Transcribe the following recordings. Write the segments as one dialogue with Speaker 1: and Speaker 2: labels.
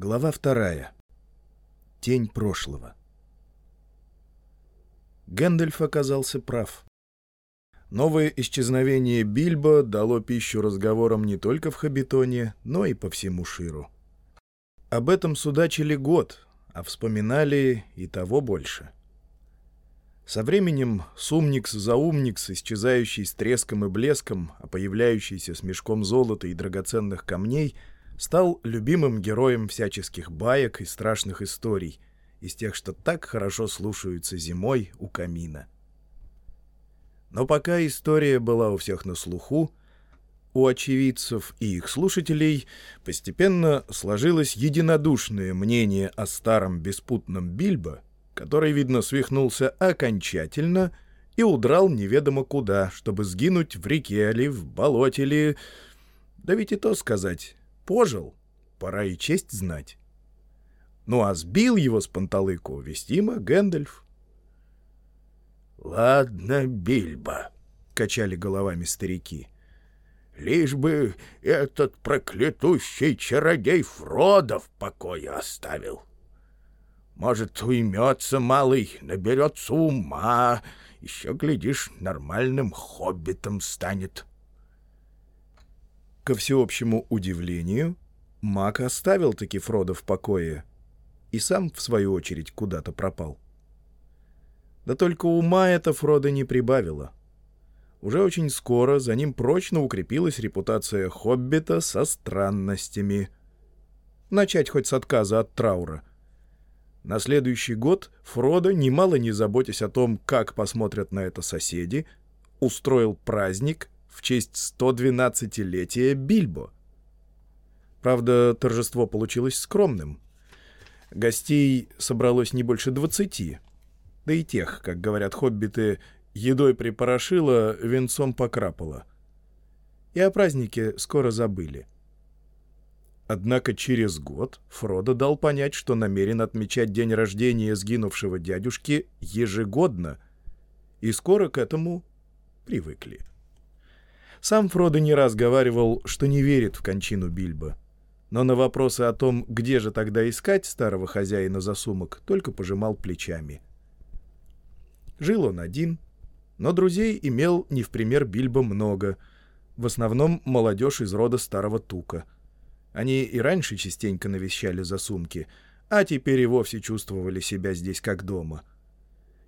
Speaker 1: Глава вторая. Тень прошлого. Гэндальф оказался прав. Новое исчезновение Бильбо дало пищу разговорам не только в Хабитоне, но и по всему Ширу. Об этом судачили год, а вспоминали и того больше. Со временем Сумникс за Умникс, исчезающий с треском и блеском, а появляющийся с мешком золота и драгоценных камней — стал любимым героем всяческих баек и страшных историй, из тех, что так хорошо слушаются зимой у камина. Но пока история была у всех на слуху, у очевидцев и их слушателей постепенно сложилось единодушное мнение о старом беспутном Бильбо, который, видно, свихнулся окончательно и удрал неведомо куда, чтобы сгинуть в реке или в болоте или... Да ведь и то сказать, пожил, пора и честь знать. Ну а сбил его с панталыку вестимо Гэндальф.
Speaker 2: — Ладно, Бильбо, — качали головами старики, — лишь бы этот проклятущий чародей Фродо в покое оставил. Может, уймется малый, наберется ума, еще, глядишь, нормальным хоббитом станет.
Speaker 1: Ко всеобщему удивлению, маг оставил таки Фрода в покое и сам, в свою очередь, куда-то пропал. Да только ума это Фрода не прибавило. Уже очень скоро за ним прочно укрепилась репутация хоббита со странностями. Начать хоть с отказа от траура. На следующий год Фродо, немало не заботясь о том, как посмотрят на это соседи, устроил праздник — в честь 112-летия Бильбо. Правда, торжество получилось скромным. Гостей собралось не больше двадцати. Да и тех, как говорят хоббиты, едой припорошило, венцом покрапало. И о празднике скоро забыли. Однако через год Фродо дал понять, что намерен отмечать день рождения сгинувшего дядюшки ежегодно, и скоро к этому привыкли. Сам Фродо не раз говаривал, что не верит в кончину Бильбо. Но на вопросы о том, где же тогда искать старого хозяина засумок, только пожимал плечами. Жил он один, но друзей имел не в пример Бильбо много, в основном молодежь из рода старого Тука. Они и раньше частенько навещали засумки, а теперь и вовсе чувствовали себя здесь как дома.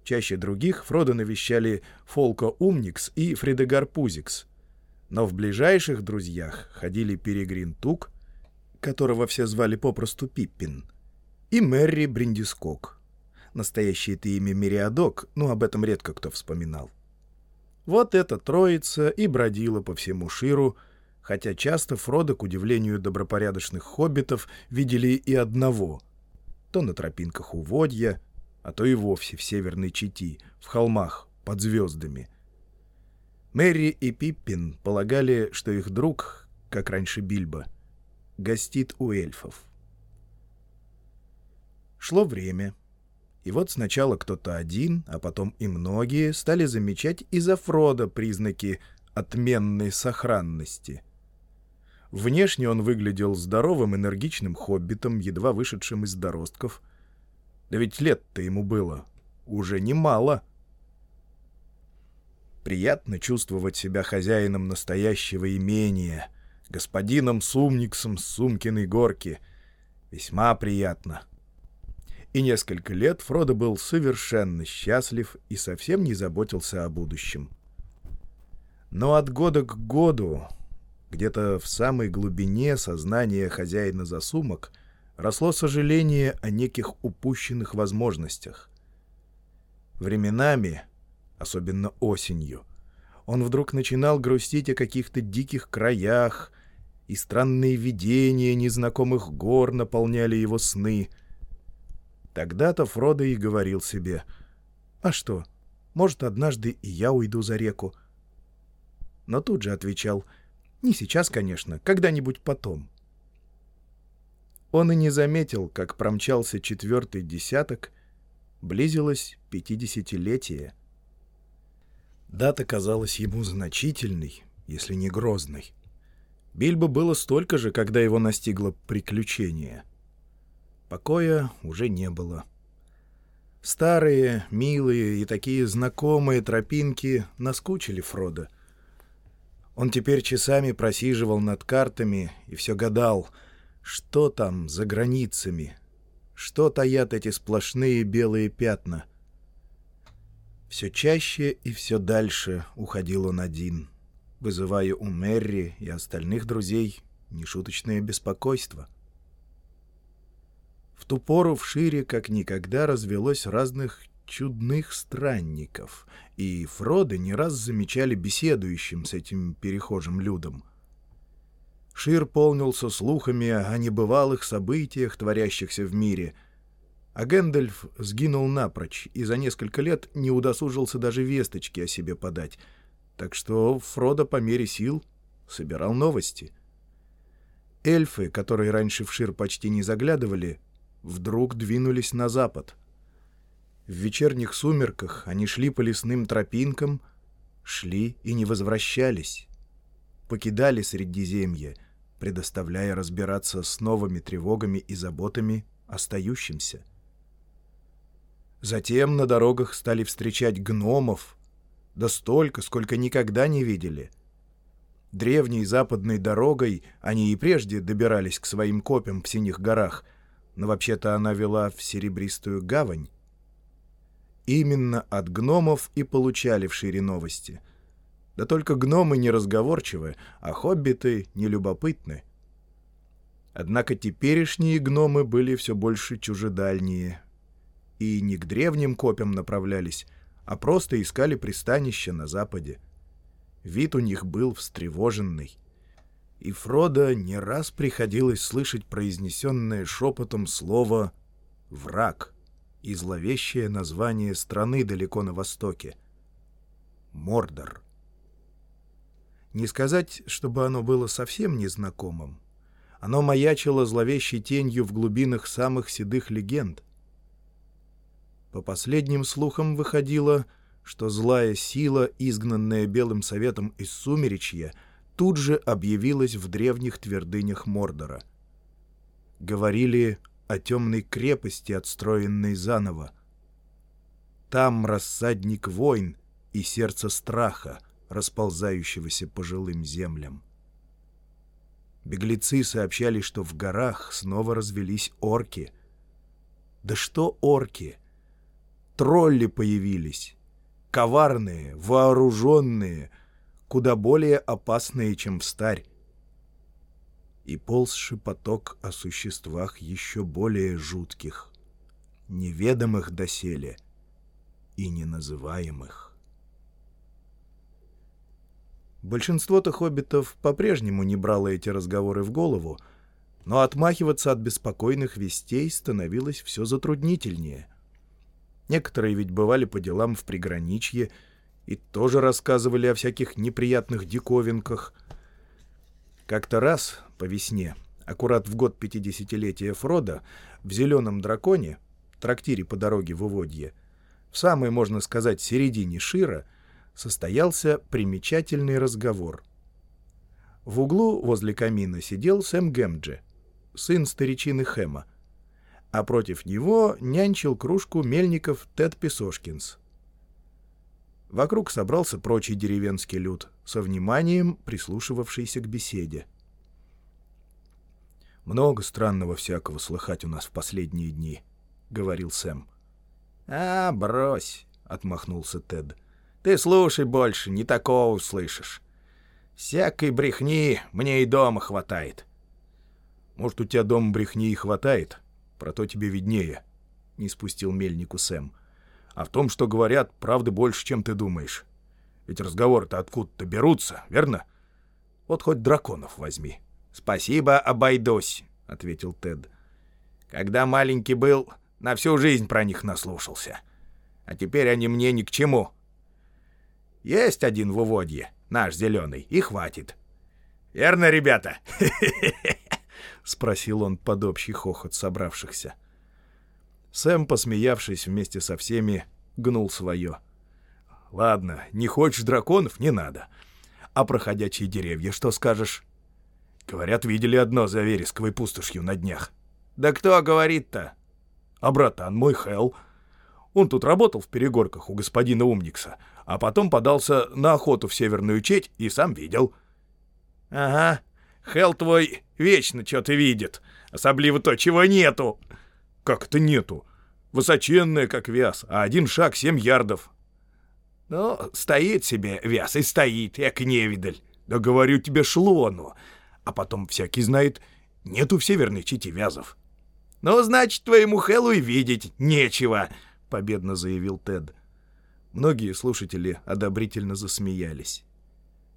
Speaker 1: Чаще других Фродо навещали Фолко Умникс и Фридегар Пузикс — но в ближайших друзьях ходили Перегрин Тук, которого все звали попросту Пиппин, и Мэри Бриндискок. Настоящее это имя Мериадок, но об этом редко кто вспоминал. Вот эта троица и бродила по всему Ширу, хотя часто Фродо, к удивлению добропорядочных хоббитов, видели и одного. То на тропинках уводья, а то и вовсе в северной Чити, в холмах, под звездами — Мэри и Пиппин полагали, что их друг, как раньше Бильбо, гостит у эльфов. Шло время, и вот сначала кто-то один, а потом и многие стали замечать из-за Фрода признаки отменной сохранности. Внешне он выглядел здоровым, энергичным хоббитом, едва вышедшим из доростков. Да ведь лет-то ему было уже немало — Приятно чувствовать себя хозяином настоящего имения, господином Сумниксом с Сумкиной горки. Весьма приятно. И несколько лет Фродо был совершенно счастлив и совсем не заботился о будущем. Но от года к году, где-то в самой глубине сознания хозяина засумок, росло сожаление о неких упущенных возможностях. Временами особенно осенью. Он вдруг начинал грустить о каких-то диких краях, и странные видения незнакомых гор наполняли его сны. Тогда-то Фродо и говорил себе, «А что, может, однажды и я уйду за реку?» Но тут же отвечал, «Не сейчас, конечно, когда-нибудь потом». Он и не заметил, как промчался четвертый десяток, близилось пятидесятилетие — Дата казалась ему значительной, если не грозной. Бильбо было столько же, когда его настигло приключение. Покоя уже не было. Старые, милые и такие знакомые тропинки наскучили Фрода. Он теперь часами просиживал над картами и все гадал, что там за границами, что таят эти сплошные белые пятна. Все чаще и все дальше уходил он один, вызывая у Мэри и остальных друзей нешуточное беспокойство — в ту пору в Шире как никогда развелось разных чудных странников, и Фроды не раз замечали беседующим с этим перехожим людом. Шир полнился слухами о небывалых событиях, творящихся в мире, а Гэндальф сгинул напрочь и за несколько лет не удосужился даже весточки о себе подать, так что Фродо по мере сил собирал новости. Эльфы, которые раньше в Шир почти не заглядывали, вдруг двинулись на запад. В вечерних сумерках они шли по лесным тропинкам, шли и не возвращались. Покидали Средиземье, предоставляя разбираться с новыми тревогами и заботами остающимся. Затем на дорогах стали встречать гномов, да столько, сколько никогда не видели. Древней западной дорогой они и прежде добирались к своим копям в Синих горах — но вообще-то она вела в Серебристую гавань. Именно от гномов и получали в шире новости. Да только гномы не разговорчивы, а хоббиты нелюбопытны. Однако теперешние гномы были все больше чужедальние. И не к древним копям направлялись, а просто искали пристанище на западе. Вид у них был встревоженный и Фродо не раз приходилось слышать произнесенное шепотом слово «враг» и зловещее название страны далеко на востоке — Мордор. Не сказать, чтобы оно было совсем незнакомым. Оно маячило зловещей тенью в глубинах самых седых легенд. По последним слухам выходило, что злая сила, изгнанная Белым Советом из Сумеречья — тут же объявилась в древних твердынях Мордора. Говорили о темной крепости, отстроенной заново. Там рассадник войн и сердце страха, расползающегося по жилым землям. Беглецы сообщали, что в горах снова развелись орки. Да что орки? Тролли появились. Коварные, вооруженные, куда более опасные, чем в старь. И ползший поток о существах еще более жутких, неведомых доселе и неназываемых. Большинство-то хоббитов по-прежнему не брало эти разговоры в голову, но отмахиваться от беспокойных вестей становилось все затруднительнее. Некоторые ведь бывали по делам в приграничье, и тоже рассказывали о всяких неприятных диковинках. Как-то раз, по весне, аккурат в год пятидесятилетия Фрода, в «Зеленом драконе», трактире по дороге в Уводье, в самой, можно сказать, середине Шира, состоялся примечательный разговор. В углу возле камина сидел Сэм Гэмджи, сын старичины Хэма, а против него нянчил кружку мельников Тед Песошкинс, Вокруг собрался прочий деревенский люд, со вниманием прислушивавшийся к беседе. «Много странного всякого слыхать у нас в последние дни», — говорил Сэм.
Speaker 2: «А, брось», — отмахнулся Тед. «Ты слушай больше, не такого услышишь. Всякой брехни мне и дома хватает».
Speaker 1: «Может, у тебя дома брехни и хватает? Про то тебе виднее», — не спустил мельнику Сэм. А в том, что говорят, правды больше, чем ты думаешь. Ведь разговоры-то откуда-то берутся, верно? Вот хоть драконов возьми.
Speaker 2: — Спасибо, обойдусь, — ответил Тед. — Когда маленький был, на всю жизнь про них наслушался. А теперь они мне ни к чему. Есть один в уводье, наш зеленый, и хватит. Верно, ребята?
Speaker 1: — спросил он под общий хохот собравшихся. — Сэм, посмеявшись вместе со всеми, гнул свое. «Ладно, не хочешь драконов — не надо. А проходящие деревья что скажешь?» «Говорят, видели одно за вересковой пустошью на днях.
Speaker 2: «Да кто говорит-то?»
Speaker 1: «А братан мой Хелл. Он тут работал в перегорках у господина Умникса, а потом подался на охоту в Северную Четь и сам видел».
Speaker 2: «Ага, Хелл твой вечно что-то видит, особливо то, чего нету».
Speaker 1: «Как это нету? Высоченная, как вяз, а один шаг — семь ярдов».
Speaker 2: «Ну, стоит себе вяз и стоит, як невидаль».
Speaker 1: «Да говорю тебе, шло оно. А потом всякий знает, нету в Северной Чите вязов».
Speaker 2: «Ну, значит, твоему Хэллу и видеть нечего», — победно заявил Тед.
Speaker 1: Многие слушатели одобрительно засмеялись.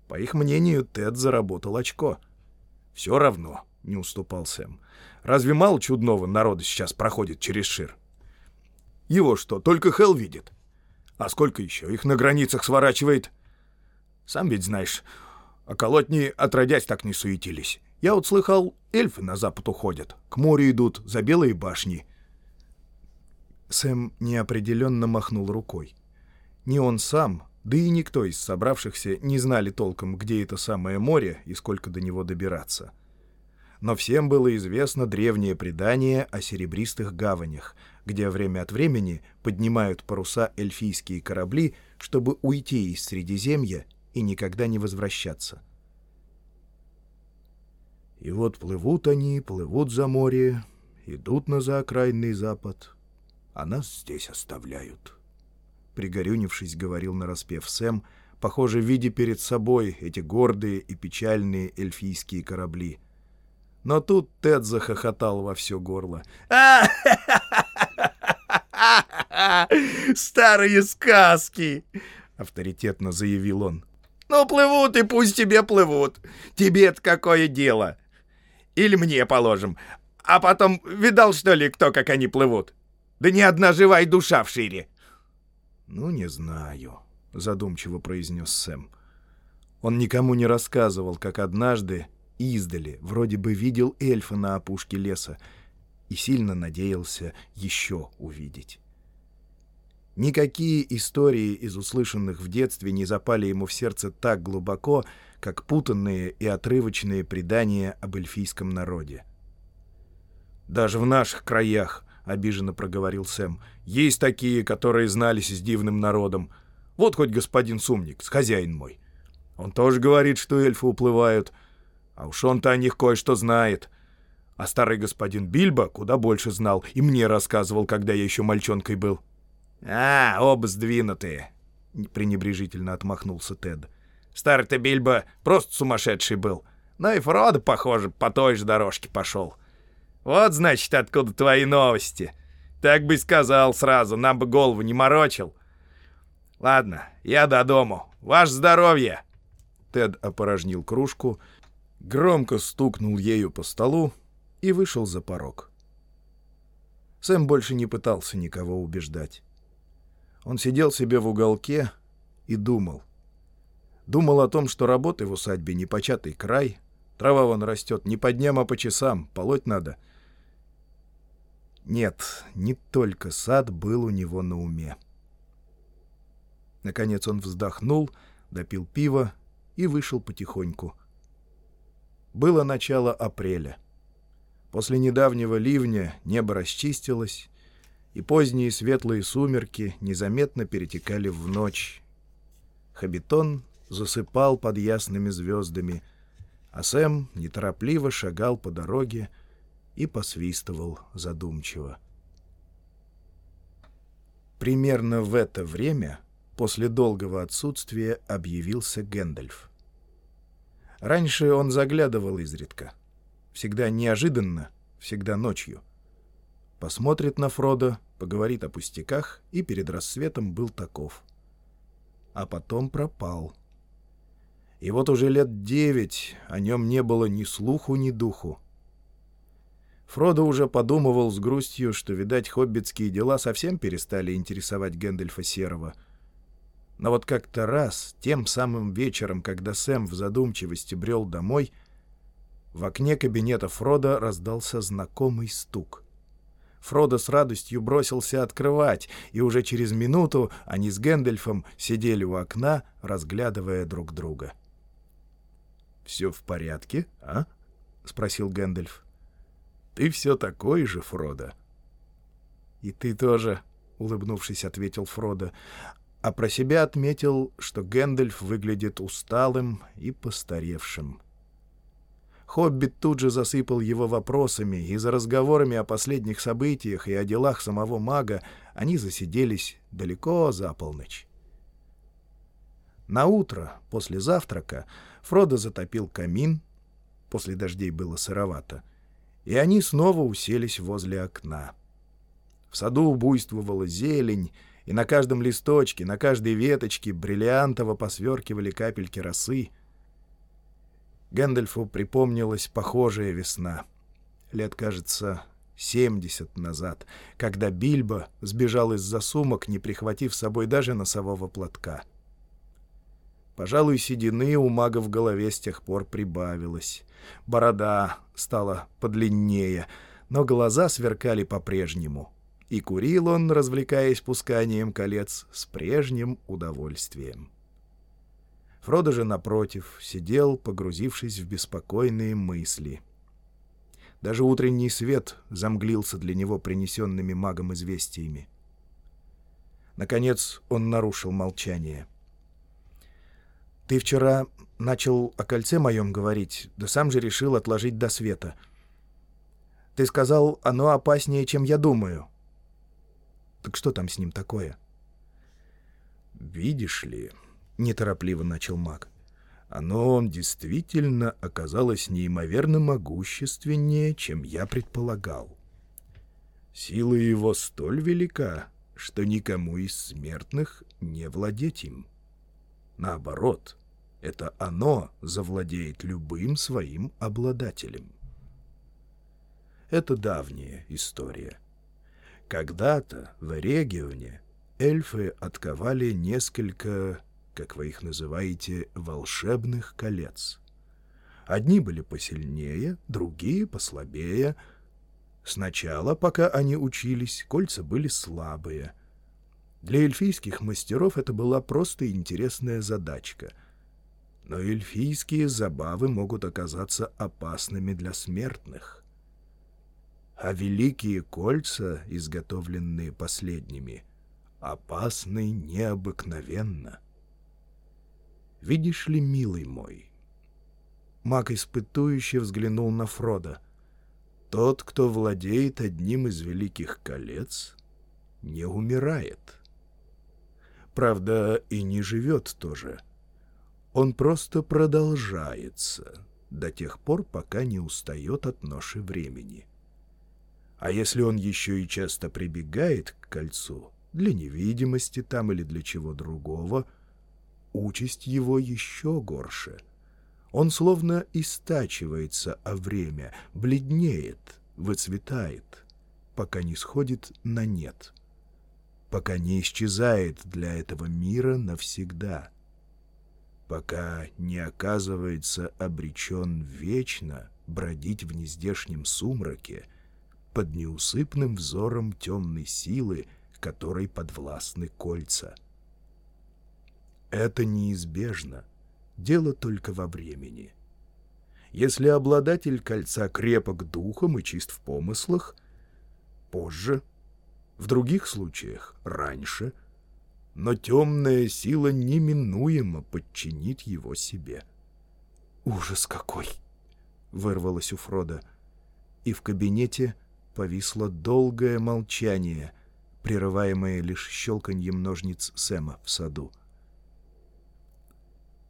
Speaker 1: По их мнению, Тед заработал очко. «Все равно», — не уступал Сэм. «Разве мало чудного народа сейчас проходит через Шир?» «Его что, только Хелл видит? А сколько еще их на границах сворачивает?» «Сам ведь знаешь, околотни отродясь так не суетились. Я вот слыхал, эльфы на запад уходят, к морю идут, за белые башни». Сэм неопределенно махнул рукой. Ни он сам, да и никто из собравшихся не знали толком, где это самое море и сколько до него добираться. Но всем было известно древнее предание о серебристых гаванях, где время от времени поднимают паруса эльфийские корабли, чтобы уйти из Средиземья и никогда не возвращаться. И вот плывут они, плывут за море, идут на заокраинный запад, а нас здесь оставляют. Пригорюнившись, говорил нараспев Сэм, похоже, видя перед собой эти гордые и печальные эльфийские корабли. Но тут Тед захохотал во все горло.
Speaker 2: «Старые сказки!» — авторитетно заявил он. «Ну, плывут и пусть тебе плывут. Тебе-то какое дело? Или мне положим. А потом, видал, что ли, кто, как они плывут? Да ни одна живая душа в шире.
Speaker 1: «Ну, не знаю», — задумчиво произнес Сэм. Он никому не рассказывал, как однажды, издали, вроде бы видел эльфа на опушке леса и сильно надеялся еще увидеть. Никакие истории из услышанных в детстве не запали ему в сердце так глубоко, как путанные и отрывочные предания об эльфийском народе. Даже в наших краях —— обиженно проговорил Сэм. «Есть такие, которые знались с дивным народом. Вот хоть господин Сумник, хозяин мой. Он тоже говорит, что эльфы уплывают. А уж он-то о них кое-что знает. А старый господин Бильбо куда больше знал и мне рассказывал, когда я еще мальчонкой был».
Speaker 2: «А, оба сдвинутые», — пренебрежительно отмахнулся Тед. «Старый-то Бильбо просто сумасшедший был. Но и Фродо, похоже, по той же дорожке пошел». Вот, значит, откуда твои новости. Так бы сказал сразу, нам бы голову не морочил. Ладно, я до дому. Ваше здоровье!»
Speaker 1: Тед опорожнил кружку, громко стукнул ею по столу и вышел за порог. Сэм больше не пытался никого убеждать. Он сидел себе в уголке и думал. Думал о том, что работы в усадьбе непочатый край, трава вон растет не по дням, а по часам, полоть надо — нет, не только сад был у него на уме. Наконец он вздохнул, допил пиво и вышел потихоньку. Было начало апреля. После недавнего ливня небо расчистилось, и поздние светлые сумерки незаметно перетекали в ночь. Хабитон засыпал под ясными звездами, а Сэм неторопливо шагал по дороге, и посвистывал задумчиво. Примерно в это время, после долгого отсутствия, объявился Гэндальф. Раньше он заглядывал изредка. Всегда неожиданно, всегда ночью. Посмотрит на Фродо, поговорит о пустяках, и перед рассветом был таков. А потом пропал. И вот уже лет девять о нем не было ни слуху, ни духу. Фродо уже подумывал с грустью, что, видать, хоббитские дела совсем перестали интересовать Гэндальфа Серого. Но вот как-то раз, тем самым вечером, когда Сэм в задумчивости брел домой, в окне кабинета Фрода раздался знакомый стук. Фродо с радостью бросился открывать, и уже через минуту они с Гэндальфом сидели у окна, разглядывая друг друга. «Все в порядке, а?» — спросил Гэндальф. Ты все такой же, Фродо.
Speaker 2: И ты тоже, — улыбнувшись, ответил Фродо, а про себя отметил, что Гэндальф выглядит усталым и постаревшим. Хоббит тут же засыпал его вопросами, и за разговорами о последних событиях и о делах самого мага они засиделись далеко за полночь. На утро, после завтрака, Фродо затопил камин, после дождей было сыровато, и они снова уселись возле окна. В саду буйствовала зелень, и на каждом листочке, на каждой веточке бриллиантово посверкивали капельки росы. Гэндальфу припомнилась похожая весна. Лет, кажется, семьдесят назад, когда Бильбо сбежал из-за сумок, не прихватив с собой даже носового платка. Пожалуй, седины у мага в голове с тех пор прибавилось. Борода стала подлиннее, но глаза сверкали по-прежнему — и курил он, развлекаясь пусканием колец, с прежним удовольствием. Фродо же, напротив, сидел, погрузившись в беспокойные мысли. Даже утренний свет замглился для него принесенными магом известиями. Наконец он нарушил молчание. «Ты вчера начал о кольце моем говорить, да сам же решил отложить до света. Ты сказал, оно опаснее, чем я думаю». Так что там с ним такое?
Speaker 1: «Видишь ли», — неторопливо начал маг, — «оно действительно оказалось неимоверно могущественнее, чем я предполагал. Сила его столь велика, что никому из смертных не владеть им. Наоборот, это оно завладеет любым своим обладателем. Это давняя история. Когда-то в регионе эльфы отковали несколько, как вы их называете, волшебных колец. Одни были посильнее, другие послабее. Сначала, пока они учились, кольца были слабые. Для эльфийских мастеров это была просто интересная задачка. Но эльфийские забавы могут оказаться опасными для смертных а великие кольца, изготовленные последними, опасны необыкновенно. Видишь ли, милый мой, маг испытующе взглянул на Фрода. Тот, кто владеет одним из великих колец, не умирает. Правда, и не живет тоже. Он просто продолжается до тех пор, пока не устает от ноши времени. — а если он еще и часто прибегает к кольцу, для невидимости там или для чего другого, участь его еще горше. Он словно истачивается, а время бледнеет, выцветает, пока не сходит на нет, пока не исчезает для этого мира навсегда, пока не оказывается обречен вечно бродить в нездешнем сумраке, под неусыпным взором темной силы, которой подвластны кольца. Это неизбежно, дело только во времени. Если обладатель кольца крепок духом и чист в помыслах, позже, в других случаях раньше, но темная сила неминуемо подчинит его себе.
Speaker 2: «Ужас какой!» — вырвалось у Фрода. И в кабинете Повисло долгое молчание, прерываемое лишь щелканьем ножниц Сэма в саду.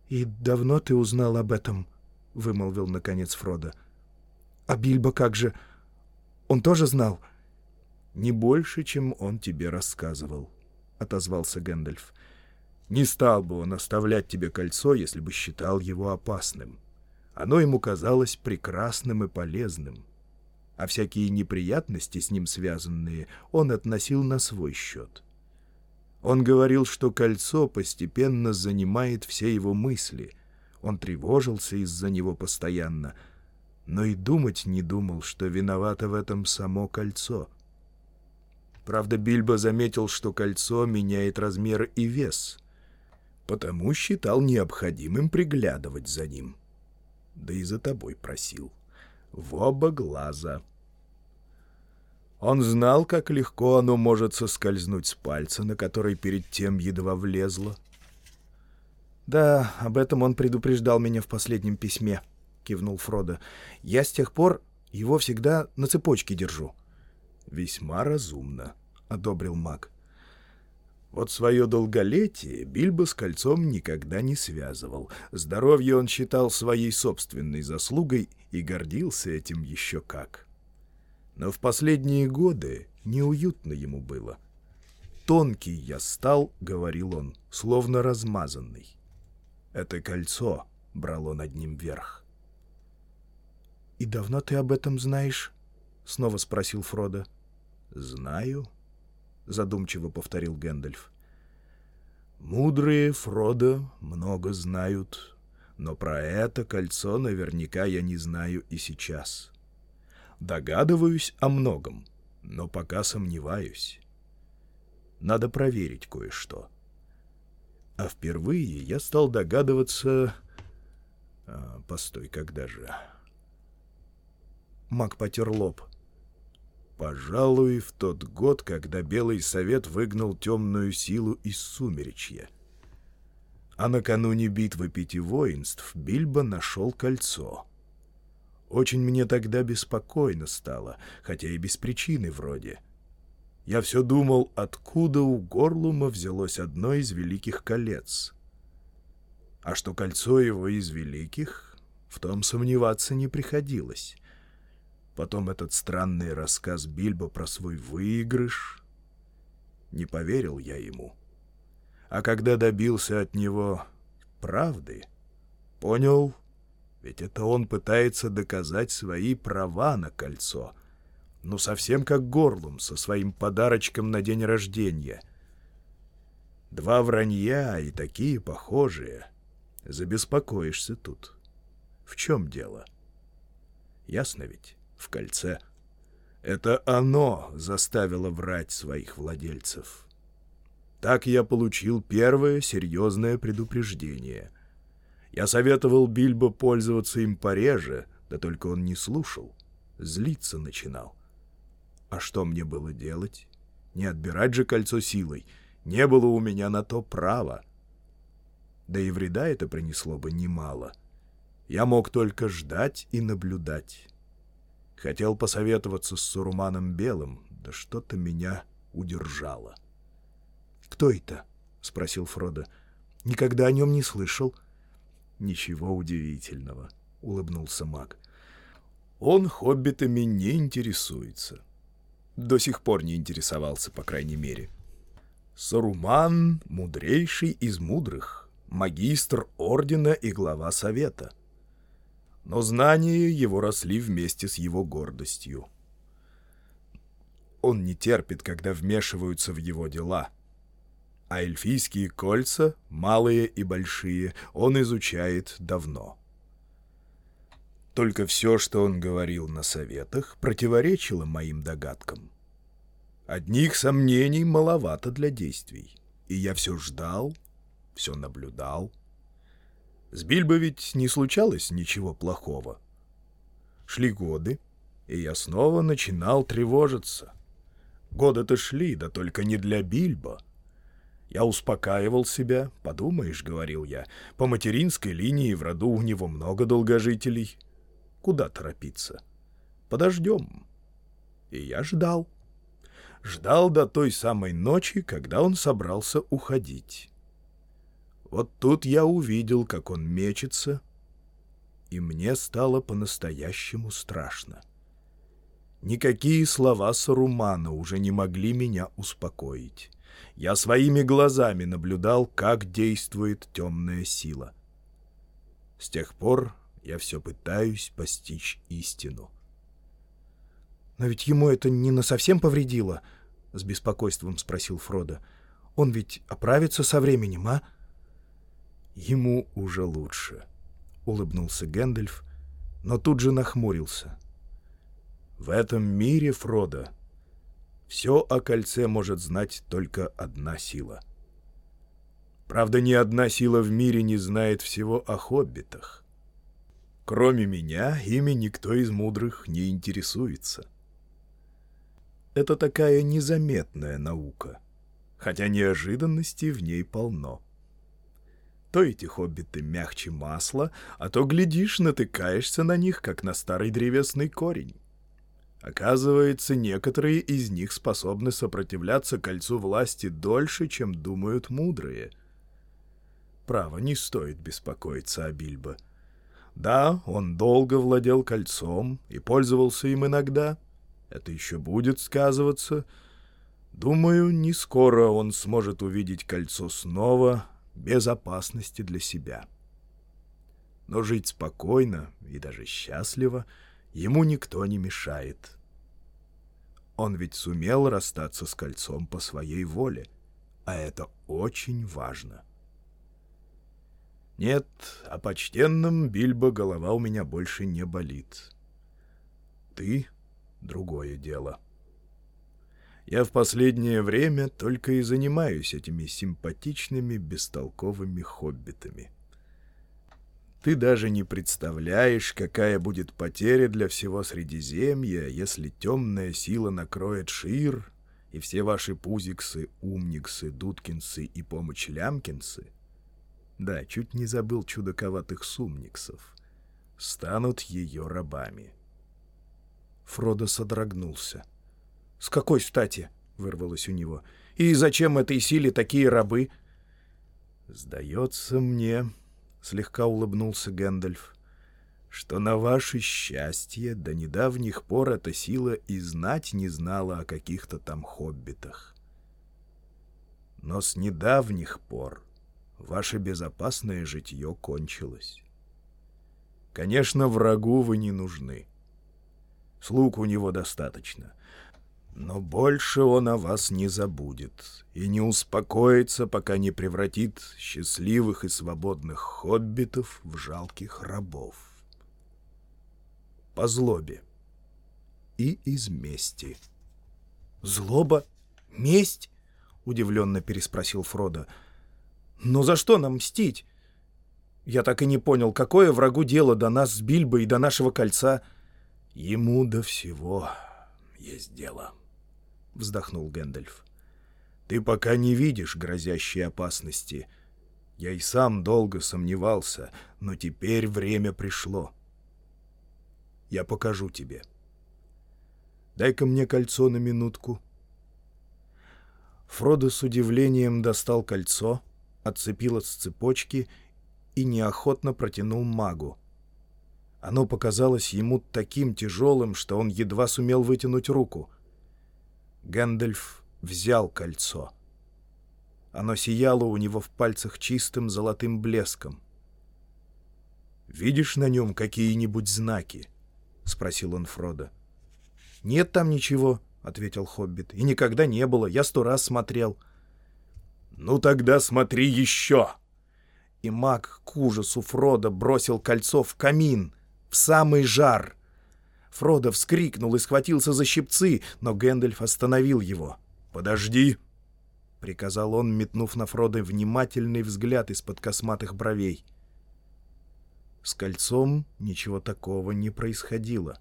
Speaker 1: «И давно ты узнал об этом?» — вымолвил, наконец, Фродо. «А Бильбо как же? Он тоже знал?»
Speaker 2: «Не больше, чем он тебе рассказывал», — отозвался Гэндальф. «Не стал бы он оставлять тебе кольцо, если бы считал его опасным. Оно ему казалось прекрасным и полезным а всякие неприятности, с ним связанные, он относил на свой счет. Он говорил, что кольцо постепенно занимает все его мысли. Он тревожился из-за него постоянно, но и думать не думал, что виновато в этом само кольцо. Правда, Бильбо заметил, что кольцо меняет размер и вес, потому считал необходимым приглядывать за ним. Да и за тобой просил. В оба глаза —
Speaker 1: Он знал, как легко оно может соскользнуть с пальца, на который перед тем едва влезло. «Да, об этом он предупреждал меня в последнем письме», — кивнул Фродо. «Я с тех пор его всегда на цепочке держу». «Весьма разумно», — одобрил маг. Вот свое долголетие Бильбо с кольцом никогда не связывал. Здоровье он считал своей собственной заслугой и гордился этим еще как. Но в последние годы неуютно ему было. «Тонкий я стал», — говорил он, — «словно размазанный». Это кольцо брало над ним верх. «И давно ты об этом знаешь?» — снова спросил Фродо. «Знаю», — задумчиво повторил Гэндальф. «Мудрые Фродо много знают, но про это кольцо наверняка я не знаю и сейчас. Догадываюсь о многом, но пока сомневаюсь. Надо проверить кое-что. А впервые я стал догадываться... А, постой, когда же...» Маг потер лоб — Пожалуй, в тот год, когда Белый Совет выгнал темную силу из сумеречья. А накануне битвы пяти воинств Бильбо нашел кольцо. Очень мне тогда беспокойно стало, хотя и без причины вроде. Я все думал, откуда у Горлума взялось одно из великих колец. А что кольцо его из великих, в том сомневаться не приходилось. Потом этот странный рассказ Бильбо про свой выигрыш. Не поверил я ему. А когда добился от него правды, понял, ведь это он пытается доказать свои права на кольцо. Ну, совсем как Горлум со своим подарочком на день рождения. Два вранья и такие похожие. Забеспокоишься тут. В чем дело? Ясно ведь? В кольце. Это оно заставило врать своих владельцев. Так я получил первое серьезное предупреждение. Я советовал Бильбо пользоваться им пореже, да только он не слушал, злиться начинал. А что мне было делать? Не отбирать же кольцо силой. Не было у меня на то права. Да и вреда это принесло бы немало. Я мог только ждать и наблюдать. Хотел посоветоваться с Суруманом Белым, да что-то меня удержало. «Кто это?» — спросил Фродо. «Никогда о нем не слышал». «Ничего удивительного», — улыбнулся маг. «Он хоббитами не интересуется. До сих пор не интересовался, по крайней мере. Саруман — мудрейший из мудрых, магистр ордена и глава совета» но знания его росли вместе с его гордостью. Он не терпит, когда вмешиваются в его дела. А эльфийские кольца, малые и большие, он изучает давно. Только все, что он говорил на советах, противоречило моим догадкам. Одних сомнений маловато для действий, и я все ждал, все наблюдал — с Бильбо ведь не случалось ничего плохого. Шли годы, и я снова начинал тревожиться. Годы-то шли, да только не для Бильбо. Я успокаивал себя, подумаешь, — говорил я, — по материнской линии в роду у него много долгожителей. Куда торопиться? Подождем. И я ждал. Ждал до той самой ночи, когда он собрался уходить. Вот тут я увидел, как он мечется, и мне стало по-настоящему страшно. Никакие слова Сарумана уже не могли меня успокоить. Я своими глазами наблюдал, как действует темная сила. С тех пор я все пытаюсь постичь истину.
Speaker 3: «Но ведь ему это не на совсем повредило?» — с беспокойством спросил Фродо. «Он ведь оправится со временем, а?»
Speaker 1: Ему уже лучше, — улыбнулся Гэндальф, но тут же нахмурился. В этом мире, Фродо, все о кольце может знать только одна сила. Правда, ни одна сила в мире не знает всего о хоббитах. Кроме меня, ими никто из мудрых не интересуется. — это такая незаметная наука, хотя неожиданностей в ней полно. То эти хоббиты мягче масла, а то, глядишь, натыкаешься на них, как на старый древесный корень. Оказывается, некоторые из них способны сопротивляться кольцу власти дольше, чем думают мудрые. Право, не стоит беспокоиться о Бильбо. Да, он долго владел кольцом и пользовался им иногда. Это еще будет сказываться. Думаю, не скоро он сможет увидеть кольцо снова, без опасности для себя. Но жить спокойно и даже счастливо — ему никто не мешает. Он ведь сумел расстаться с кольцом по своей воле, а это очень важно. Нет, о почтенном Бильбо голова у меня больше не болит. Ты — другое дело. Я в последнее время только и занимаюсь этими симпатичными, бестолковыми хоббитами. Ты даже не представляешь, какая будет потеря для всего Средиземья, если темная сила накроет Шир, и все ваши пузиксы, умниксы, дудкинсы и помощь лямкинсы да, чуть не забыл чудаковатых сумниксов, станут ее рабами.
Speaker 3: Фродо содрогнулся. «С какой стати?» — вырвалось у него. «И зачем этой силе такие рабы?»
Speaker 1: «Сдается мне...» слегка улыбнулся Гэндальф, что на ваше счастье до недавних пор эта сила и знать не знала о каких-то там хоббитах. Но с недавних пор ваше безопасное житье кончилось. Конечно, врагу вы не нужны. Слуг у него достаточно — но больше он о вас не забудет и не успокоится, пока не превратит счастливых и свободных хоббитов в жалких рабов. По злобе и из мести.
Speaker 3: «Злоба? Месть?» — удивленно переспросил Фродо. «Но за что нам мстить? Я так и не понял, какое врагу дело до нас с Бильбо и до нашего кольца?»
Speaker 1: «Ему до всего есть дело». — вздохнул Гэндальф. «Ты пока не видишь грозящей опасности. Я и сам долго сомневался, но теперь время пришло. Я покажу тебе. Дай-ка мне кольцо на минутку». Фродо с удивлением достал кольцо, отцепил от цепочки и неохотно протянул магу. Оно показалось ему таким тяжелым, что он едва сумел вытянуть руку — Гэндальф взял кольцо. Оно сияло у него в пальцах чистым золотым блеском. «Видишь на нем какие-нибудь знаки?» — спросил он Фродо.
Speaker 3: «Нет там ничего», — ответил Хоббит. «И никогда не было. Я сто раз смотрел».
Speaker 1: «Ну тогда смотри еще!»
Speaker 3: И маг к ужасу Фродо бросил кольцо в камин, в самый жар — Фродо вскрикнул и схватился за щипцы, но Гэндальф остановил его.
Speaker 1: «Подожди!»
Speaker 3: — приказал он, метнув на Фродо внимательный взгляд из-под косматых бровей. С кольцом ничего такого не происходило.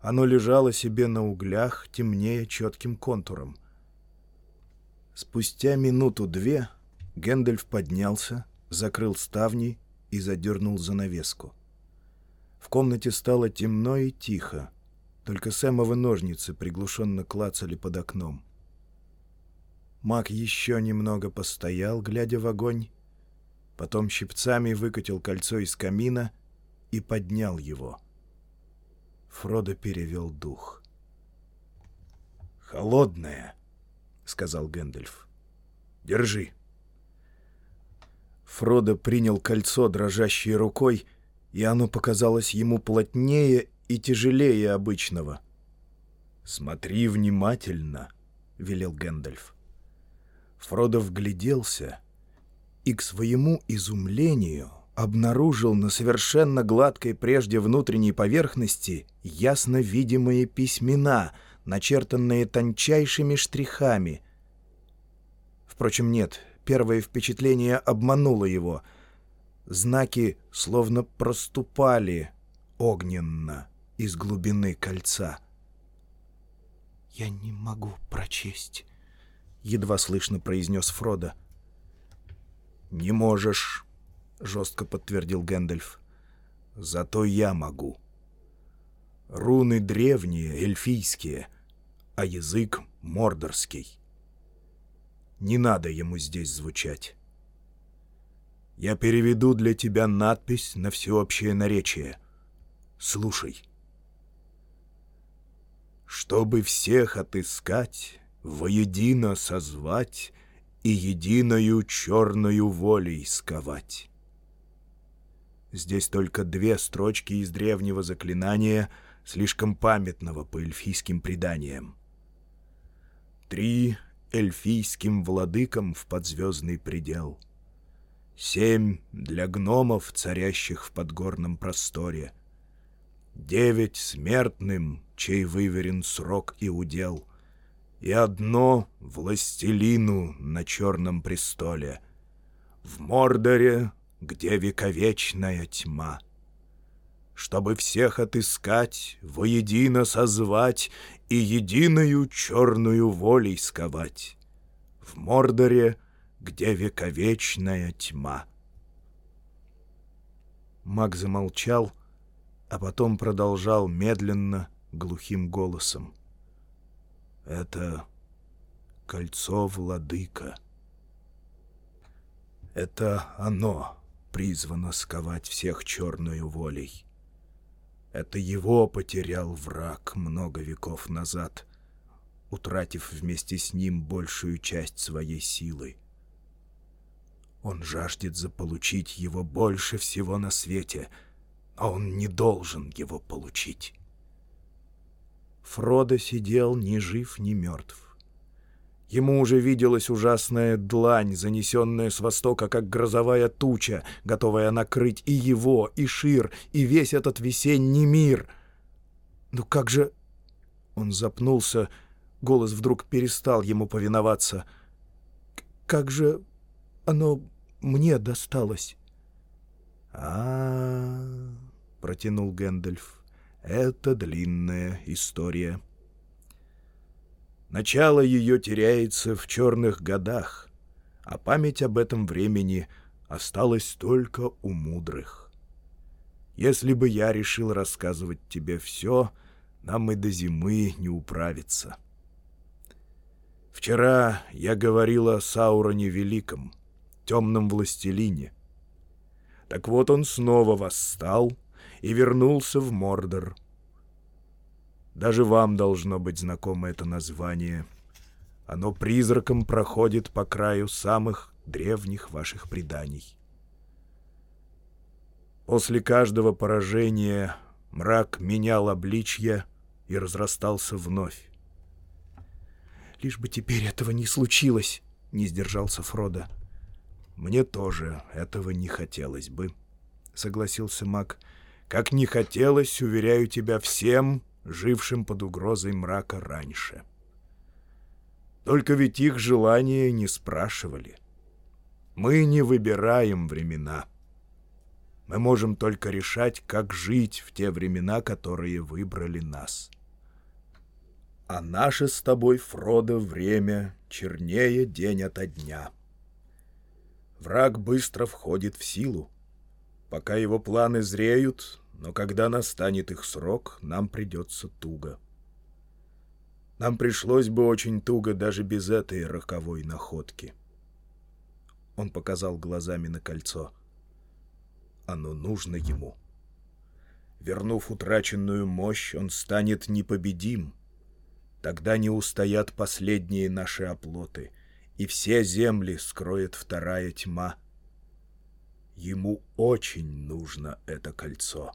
Speaker 3: Оно лежало себе на углях, темнее четким контуром. Спустя минуту-две Гэндальф поднялся, закрыл ставни и задернул занавеску. В комнате стало темно и тихо. Только Сэмовы ножницы приглушенно клацали под окном. Маг еще немного постоял, глядя в огонь, потом щипцами выкатил кольцо из камина и поднял его. Фродо перевел дух.
Speaker 1: «Холодное», — сказал Гэндальф. «Держи».
Speaker 3: Фродо принял кольцо дрожащей рукой и оно показалось ему плотнее и тяжелее обычного.
Speaker 1: «Смотри внимательно», — велел Гэндальф. Фродо вгляделся и к своему изумлению обнаружил на совершенно гладкой прежде внутренней поверхности ясно видимые письмена, начертанные тончайшими штрихами.
Speaker 3: Впрочем, нет, первое впечатление обмануло его — Знаки словно проступали огненно из глубины кольца.
Speaker 1: «Я не могу прочесть», — едва слышно произнес Фродо.
Speaker 3: «Не можешь», — жестко подтвердил Гэндальф. «Зато я могу. Руны древние, эльфийские, а язык мордорский. Не надо ему здесь звучать. Я переведу для тебя надпись на всеобщее наречие. Слушай. Чтобы всех отыскать, воедино созвать и единою черною волей сковать. Здесь только две строчки из древнего заклинания, слишком памятного по эльфийским преданиям. Три эльфийским владыкам в подзвездный предел. Семь для гномов, царящих в подгорном просторе. Девять смертным, чей выверен срок и удел. И одно властелину на черном престоле. В Мордоре, где вековечная тьма. Чтобы всех отыскать, воедино созвать И единую черную волей сковать. В Мордоре — где вековечная тьма. Маг замолчал, а потом продолжал медленно, глухим голосом. «Это кольцо владыка. Это оно призвано сковать всех черную волей. Это его потерял враг много веков назад, утратив вместе с ним большую часть своей силы. Он жаждет заполучить его больше всего на свете, а он не должен его получить. Фродо сидел ни жив, ни мертв. Ему уже виделась ужасная длань, занесенная с востока, как грозовая туча, готовая накрыть и его, и Шир, и весь этот весенний мир. Ну как же... Он запнулся, голос вдруг перестал ему повиноваться. Как же оно мне досталось. А, -а, -а протянул Гэндальф. Это длинная история. Начало ее теряется в черных годах, а память об этом времени осталась только у мудрых. Если бы я решил рассказывать тебе все, нам и до зимы не управиться. Вчера я говорил о Сауроне Великом — темном властелине. Так вот он снова восстал и вернулся в Мордор. Даже вам должно быть знакомо это название. Оно призраком проходит по краю самых древних ваших преданий. После каждого поражения мрак менял обличье и разрастался вновь. «Лишь бы теперь этого не случилось!» — не сдержался Фродо. «Мне тоже этого не хотелось бы», — согласился маг. «Как не хотелось, уверяю тебя, всем, жившим под угрозой мрака раньше. Только ведь их желания не спрашивали. Мы не выбираем времена. Мы можем только решать, как жить в те времена, которые выбрали нас. А наше с тобой, Фродо, время чернее день ото дня». Враг быстро входит в силу. Пока его планы зреют, но когда настанет их срок, нам придется туго. Нам пришлось бы очень туго даже без этой роковой находки. Он показал глазами на кольцо. Оно нужно ему. Вернув утраченную мощь, он станет непобедим. Тогда не устоят последние наши оплоты — и все земли скроет вторая тьма. Ему очень нужно это кольцо.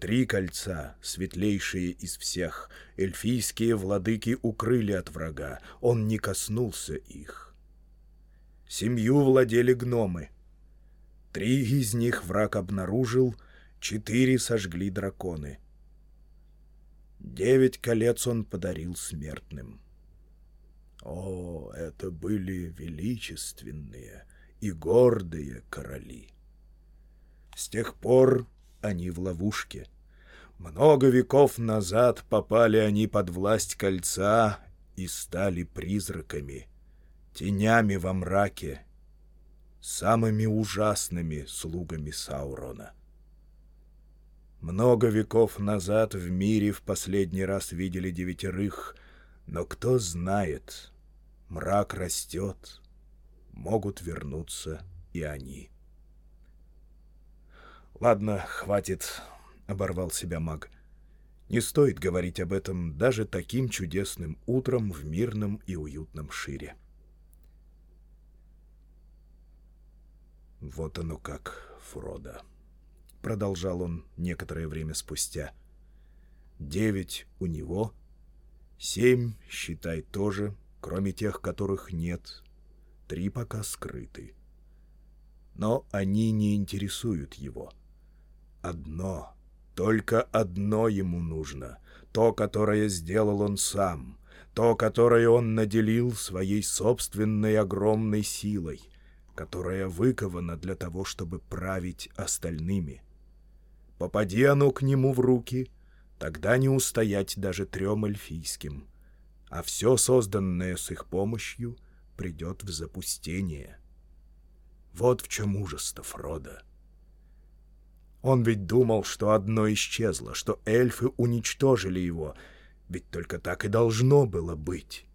Speaker 3: Три кольца, светлейшие из всех, эльфийские владыки укрыли от врага, он не коснулся их. Семью владели гномы. Три из них враг обнаружил, четыре сожгли драконы. Девять колец он подарил смертным. О, это были величественные и гордые короли. С тех пор они в ловушке. Много веков назад попали они под власть кольца и стали призраками, тенями во мраке, самыми ужасными слугами Саурона. Много веков назад в мире в последний раз видели девятерых, но кто знает, мрак растет, могут вернуться и они. «Ладно, хватит», — оборвал себя маг. «Не стоит говорить об этом даже таким чудесным утром в мирном и уютном шире». «Вот оно как, Фродо», — продолжал он некоторое время спустя. «Девять у него, семь, считай, тоже, кроме тех, которых нет, три пока скрыты. Но они не интересуют его. Одно, только одно ему нужно, то, которое сделал он сам, то, которое он наделил своей собственной огромной силой, которая выкована для того, чтобы править остальными. Попади оно к нему в руки, тогда не устоять даже трем эльфийским, а все созданное с их помощью — придет в запустение. Вот в чем ужас-то Фрода. Он ведь думал, что одно исчезло, что эльфы уничтожили его, ведь только так и должно было быть.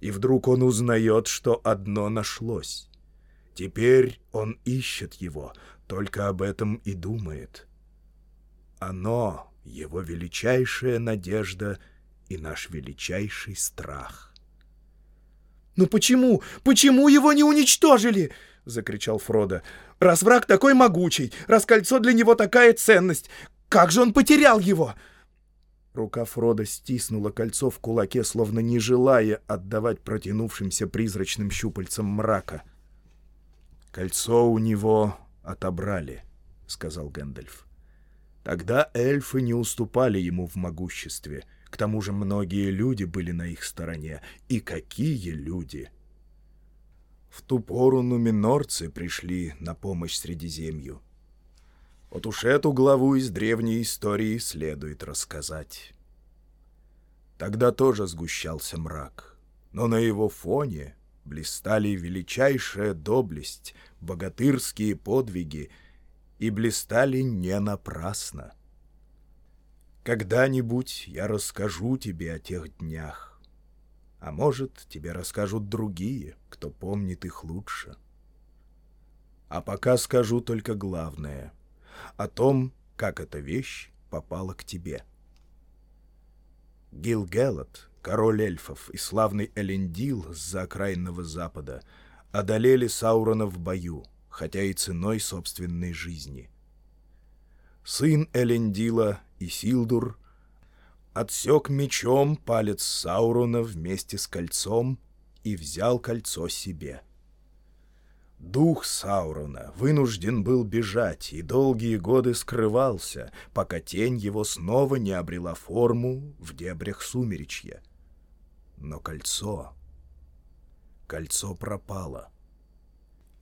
Speaker 3: И вдруг он узнает, что одно нашлось. Теперь он ищет его, только об этом и думает. Оно — его величайшая надежда и наш величайший страх.
Speaker 1: «Ну почему? Почему его не уничтожили?» — закричал Фродо. «Раз враг такой могучий, раз кольцо для него такая ценность, как же он потерял его?» Рука Фрода стиснула кольцо в кулаке, словно не желая отдавать протянувшимся призрачным щупальцам мрака.
Speaker 3: «Кольцо у него отобрали», — сказал Гэндальф. «Тогда эльфы не уступали ему в могуществе». К тому же многие люди были на их стороне. И какие люди! В ту пору нуминорцы пришли на помощь Средиземью. Вот уж эту главу из древней истории следует рассказать. Тогда тоже сгущался мрак, но на его фоне блистали величайшая доблесть, богатырские подвиги, и блистали не напрасно. Когда-нибудь я расскажу тебе о тех днях. А может, тебе расскажут другие, кто помнит их лучше. А пока скажу только главное — о том, как эта вещь попала к тебе. Гилгелот, король эльфов и славный Элендил с заокраинного запада одолели Саурона в бою, хотя и ценой собственной жизни. Сын Элендила Исилдур отсек мечом палец Саурона вместе с кольцом и взял кольцо себе. Дух Саурона вынужден был бежать и долгие годы скрывался, пока тень его снова не обрела форму в дебрях сумеречья. Но кольцо... Кольцо пропало.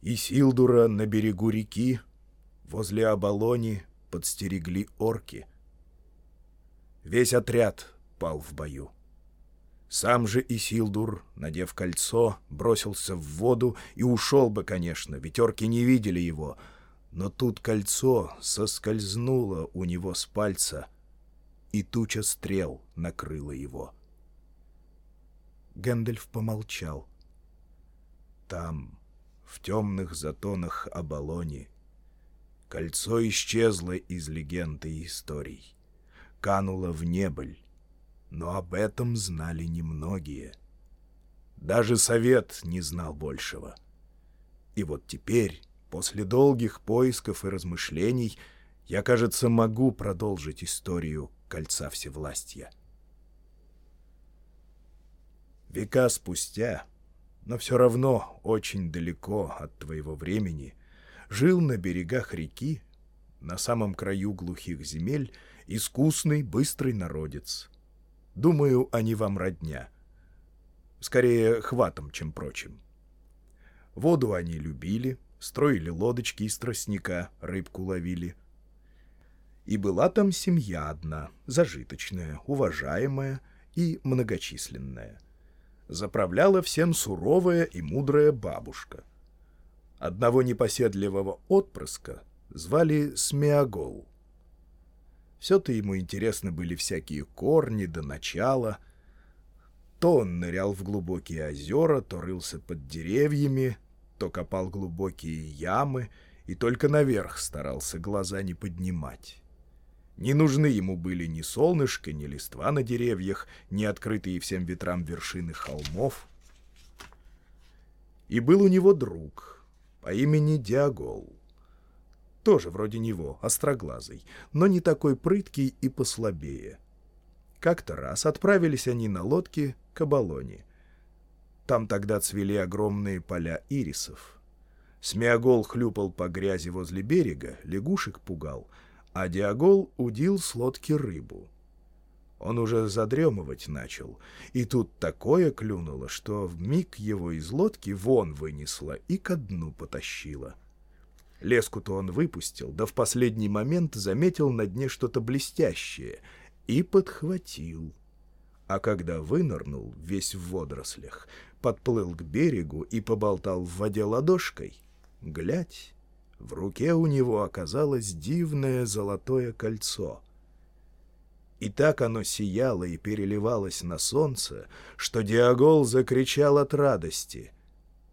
Speaker 3: Исилдура на берегу реки, возле Абалони, подстерегли орки — Весь отряд пал в бою. Сам же Исилдур, надев кольцо, бросился в воду и ушел бы, конечно, ведь орки не видели его. Но тут кольцо соскользнуло у него с пальца, и туча стрел накрыла его. Гэндальф помолчал. Там, в темных затонах Абалони, кольцо исчезло из легенд и историй канула в небыль. Но об этом знали немногие. Даже совет не знал большего. И вот теперь, после долгих поисков и размышлений, я, кажется, могу продолжить историю Кольца Всевластья. Века спустя, но все равно очень далеко от твоего времени, жил на берегах реки, на самом краю глухих земель, искусный, быстрый народец. Думаю, они вам родня. Скорее, хватом, чем прочим. Воду они любили, строили лодочки из тростника, рыбку ловили.
Speaker 1: И была там семья одна, зажиточная, уважаемая и многочисленная. Заправляла всем суровая и мудрая бабушка. Одного непоседливого отпрыска звали Смеогол. Все-то ему интересны были всякие корни до начала. То он нырял в глубокие озера, то рылся под деревьями, то копал глубокие ямы и только наверх старался глаза не поднимать. Не нужны ему были ни солнышко, ни листва на деревьях, ни открытые всем ветрам вершины холмов. И был у него друг по имени Диагол. Тоже вроде него, остроглазый, но не такой прыткий и послабее. Как-то раз отправились они на лодке к Абалоне. Там тогда цвели огромные поля ирисов. Смеогол хлюпал по грязи возле берега, лягушек пугал, а Диагол удил с лодки рыбу. Он уже задремывать начал, и тут такое клюнуло, что в миг его из лодки вон вынесло и ко дну потащило — Леску-то он выпустил, да в последний момент заметил на дне что-то блестящее и подхватил. А когда вынырнул, весь в водорослях, подплыл к берегу и поболтал в воде ладошкой, глядь, в руке у него оказалось дивное золотое кольцо. И так оно сияло и переливалось на солнце, что Диагол закричал от радости,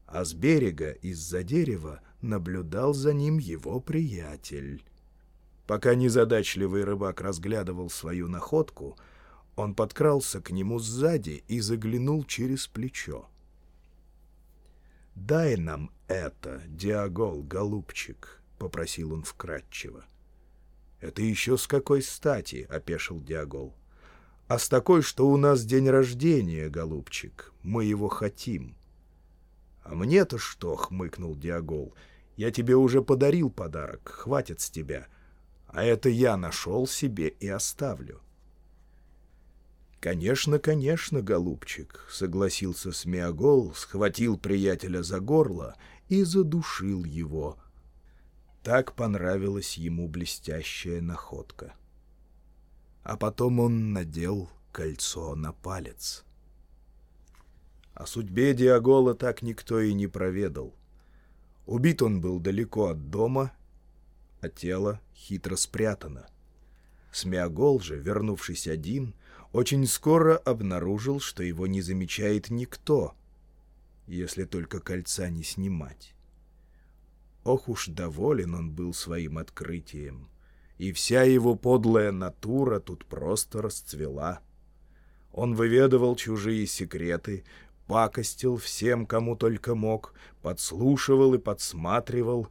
Speaker 1: а с берега из-за дерева наблюдал за ним его приятель. Пока незадачливый рыбак разглядывал свою находку, он подкрался к нему сзади и заглянул через плечо. «Дай нам это, Диагол, голубчик», — попросил он вкратчиво. «Это еще с какой стати?» — опешил Диагол. «А с такой, что у нас день рождения, голубчик. Мы его хотим». «А мне-то что?» — хмыкнул Диагол. Я тебе уже подарил подарок, хватит с тебя. А это я нашел себе и оставлю. «Конечно, конечно, голубчик», — согласился Смеогол, схватил приятеля за горло и задушил его. Так понравилась ему блестящая находка. А потом он надел кольцо на палец. О судьбе Диагола так никто и не проведал. Убит он был далеко от дома, а тело хитро спрятано. Смеогол же, вернувшись один, очень скоро обнаружил, что его не замечает никто, если только кольца не снимать. Ох уж доволен он был своим открытием, и вся его подлая натура тут просто расцвела. Он выведывал чужие секреты, пакостил всем, кому только мог, подслушивал и подсматривал,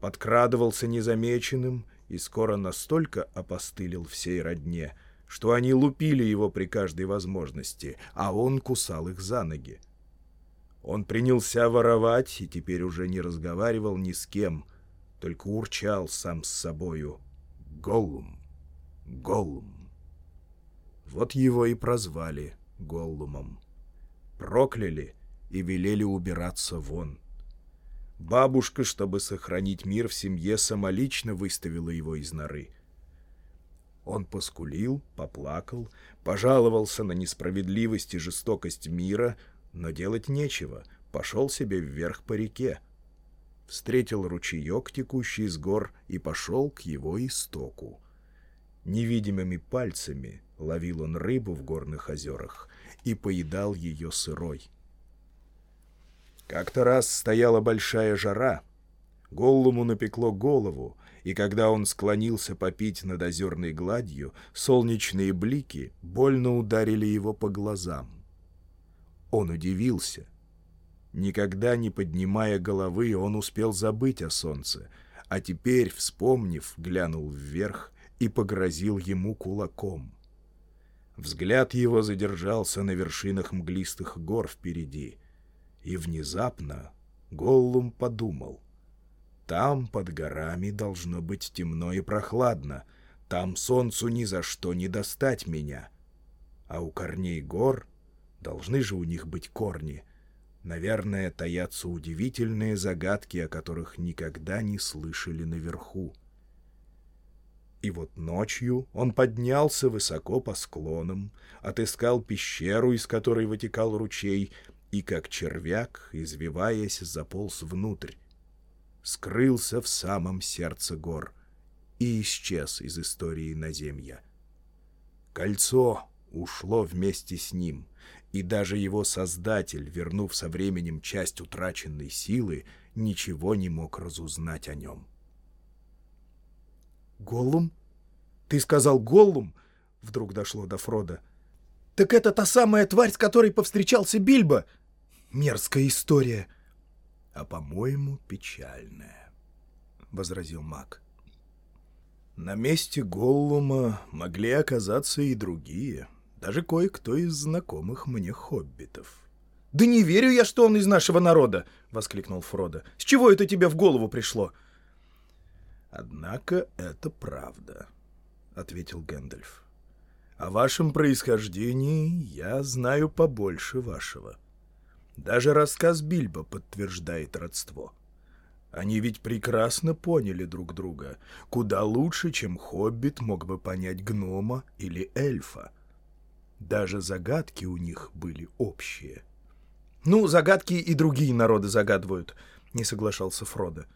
Speaker 1: подкрадывался незамеченным и скоро настолько опостылил всей родне, что они лупили его при каждой возможности, а он кусал их за ноги. Он принялся воровать и теперь уже не разговаривал ни с кем, только урчал сам с собою «Голлум! Голлум!». Вот его и прозвали Голлумом прокляли и велели убираться вон. Бабушка, чтобы сохранить мир в семье, самолично выставила его из норы. Он поскулил, поплакал, пожаловался на несправедливость и жестокость мира, но делать нечего, пошел себе вверх по реке. Встретил ручеек, текущий из гор, и пошел к его истоку. Невидимыми пальцами ловил он рыбу в горных озерах и поедал ее сырой. Как-то раз стояла большая жара. Голлуму напекло голову, и когда он склонился попить над озерной гладью, солнечные блики больно ударили его по глазам. Он удивился. Никогда не поднимая головы, он успел забыть о солнце, а теперь, вспомнив, глянул вверх и погрозил ему кулаком. Взгляд его задержался на вершинах мглистых гор впереди, и внезапно Голлум подумал. Там, под горами, должно быть темно и прохладно, там солнцу ни за что не достать меня. А у корней гор, должны же у них быть корни, наверное, таятся удивительные загадки, о которых никогда не слышали наверху. И вот ночью он поднялся высоко по склонам, отыскал пещеру, из которой вытекал ручей, и, как червяк, извиваясь, заполз внутрь. Скрылся в самом сердце гор и исчез из истории наземья. Кольцо ушло вместе с ним, и даже его создатель, вернув со временем часть утраченной силы, ничего не мог разузнать о нем.
Speaker 3: «Голлум? Ты сказал Голлум?» — вдруг дошло до Фрода. «Так это та самая тварь, с которой повстречался Бильбо! Мерзкая история!»
Speaker 1: «А, по-моему, печальная», — возразил маг. «На месте Голлума могли оказаться и другие, даже кое-кто из знакомых мне хоббитов».
Speaker 3: «Да не верю я, что он из нашего народа!» — воскликнул Фродо. «С чего это тебе в голову пришло?»
Speaker 1: «Однако это правда», — ответил Гэндальф. «О вашем происхождении я знаю побольше вашего. Даже рассказ Бильбо подтверждает родство. Они ведь прекрасно поняли друг друга, куда лучше, чем хоббит мог бы понять гнома или эльфа. Даже загадки у них были общие».
Speaker 3: «Ну, загадки и другие народы загадывают», — не соглашался Фродо.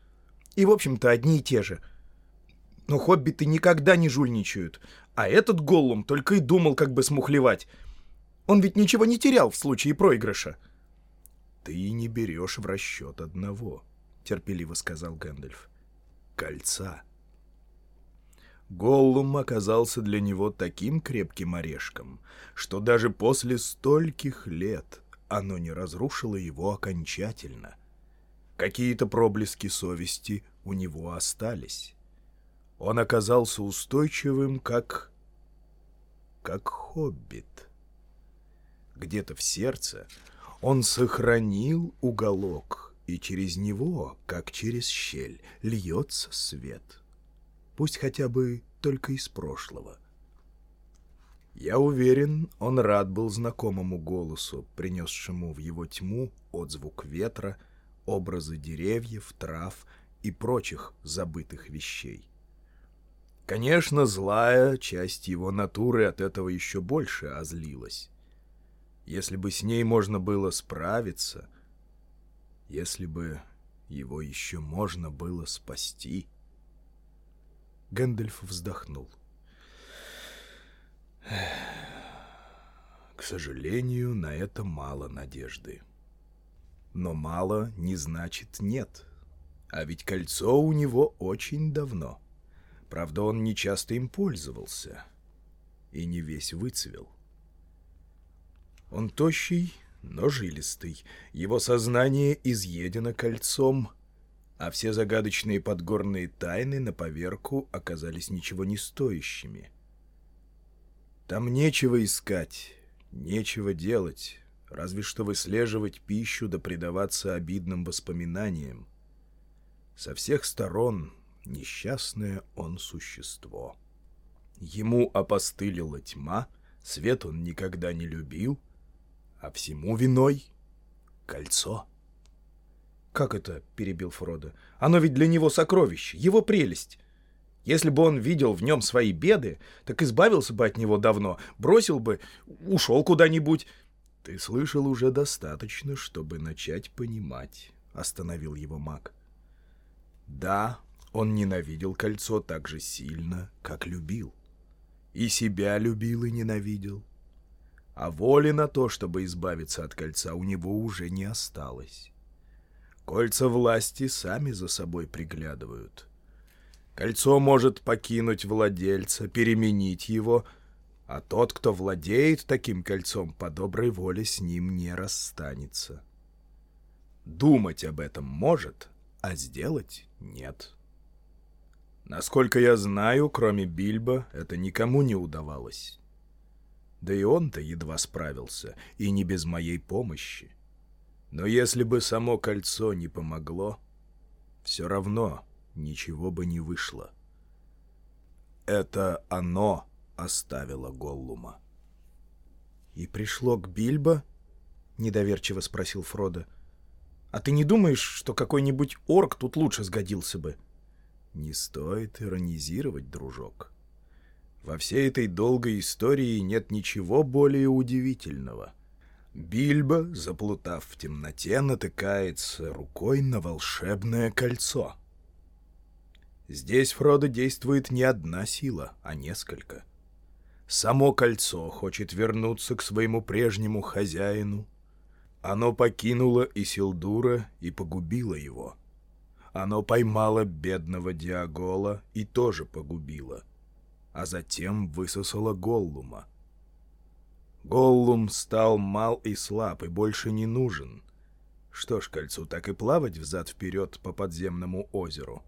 Speaker 3: И, в общем-то, одни и те же. Но хоббиты никогда не жульничают, а этот Голлум только и думал, как бы смухлевать. Он ведь ничего не терял в случае проигрыша.
Speaker 1: «Ты не берешь в расчет одного», — терпеливо сказал Гэндальф. «Кольца». Голлум оказался для него таким крепким орешком, что даже после стольких лет оно не разрушило его окончательно. Какие-то проблески совести у него остались. Он оказался устойчивым, как... как хоббит. Где-то в сердце он сохранил уголок, и через него, как через щель, льется свет. Пусть хотя бы только из прошлого. Я уверен, он рад был знакомому голосу, принесшему в его тьму отзвук ветра — образы деревьев, трав и прочих забытых вещей. Конечно, злая часть его натуры от этого еще больше озлилась. Если бы с ней можно было справиться, если бы его еще можно было спасти... Гэндальф вздохнул. К сожалению, на это мало надежды. Но мало не значит нет. А ведь кольцо у него очень давно. Правда, он не часто им пользовался. И не весь выцвел. Он тощий, но жилистый. Его сознание изъедено кольцом, а все загадочные подгорные тайны на поверку оказались ничего не стоящими. Там нечего искать, нечего делать, разве что выслеживать пищу да предаваться обидным воспоминаниям. Со всех сторон несчастное он существо. Ему опостылила тьма, свет он никогда не любил, а всему виной — кольцо.
Speaker 3: «Как это?» — перебил Фродо. «Оно ведь для него сокровище, его прелесть. Если бы он видел в нем свои беды, так избавился бы от него давно, бросил бы, ушел куда-нибудь,
Speaker 1: «Ты слышал уже достаточно, чтобы начать понимать», — остановил его маг. «Да, он ненавидел кольцо так же сильно, как любил. И себя любил и ненавидел. А воли на то, чтобы избавиться от кольца, у него уже не осталось. Кольца власти сами за собой приглядывают. Кольцо может покинуть владельца, переменить его — а тот, кто владеет таким кольцом, по доброй воле с ним не расстанется. Думать об этом может, а сделать нет. Насколько я знаю, кроме Бильбо, это никому не удавалось. Да и он-то едва справился, и не без моей помощи. Но если бы само кольцо не помогло, все равно ничего бы не вышло. Это оно оставила Голлума.
Speaker 3: «И пришло к Бильбо?» — недоверчиво спросил Фродо. «А ты не думаешь, что какой-нибудь орк тут лучше сгодился бы?»
Speaker 1: Не стоит иронизировать, дружок. Во всей этой долгой истории нет ничего более удивительного. Бильбо, заплутав в темноте, натыкается рукой на волшебное кольцо. Здесь Фродо действует не одна сила, а несколько. Само кольцо хочет вернуться к своему прежнему хозяину. Оно покинуло Исилдура и погубило его — оно поймало бедного Диагола и тоже погубило, а затем высосало Голлума. Голлум стал мал и слаб и больше не нужен. Что ж, кольцу так и плавать взад-вперед по подземному озеру.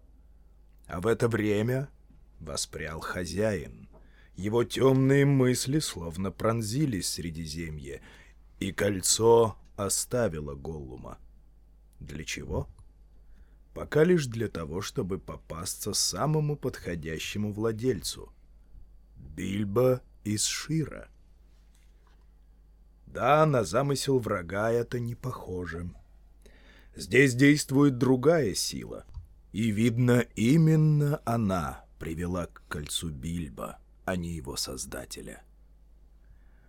Speaker 1: А в это время воспрял хозяин. Его темные мысли словно пронзили Средиземье, и кольцо оставило Голлума. Для чего? — пока лишь для того, чтобы попасться самому подходящему владельцу. Бильбо из Шира. Да, на замысел врага это не похоже. Здесь действует другая сила, и, видно, именно она привела к кольцу Бильбо, а не его создателя.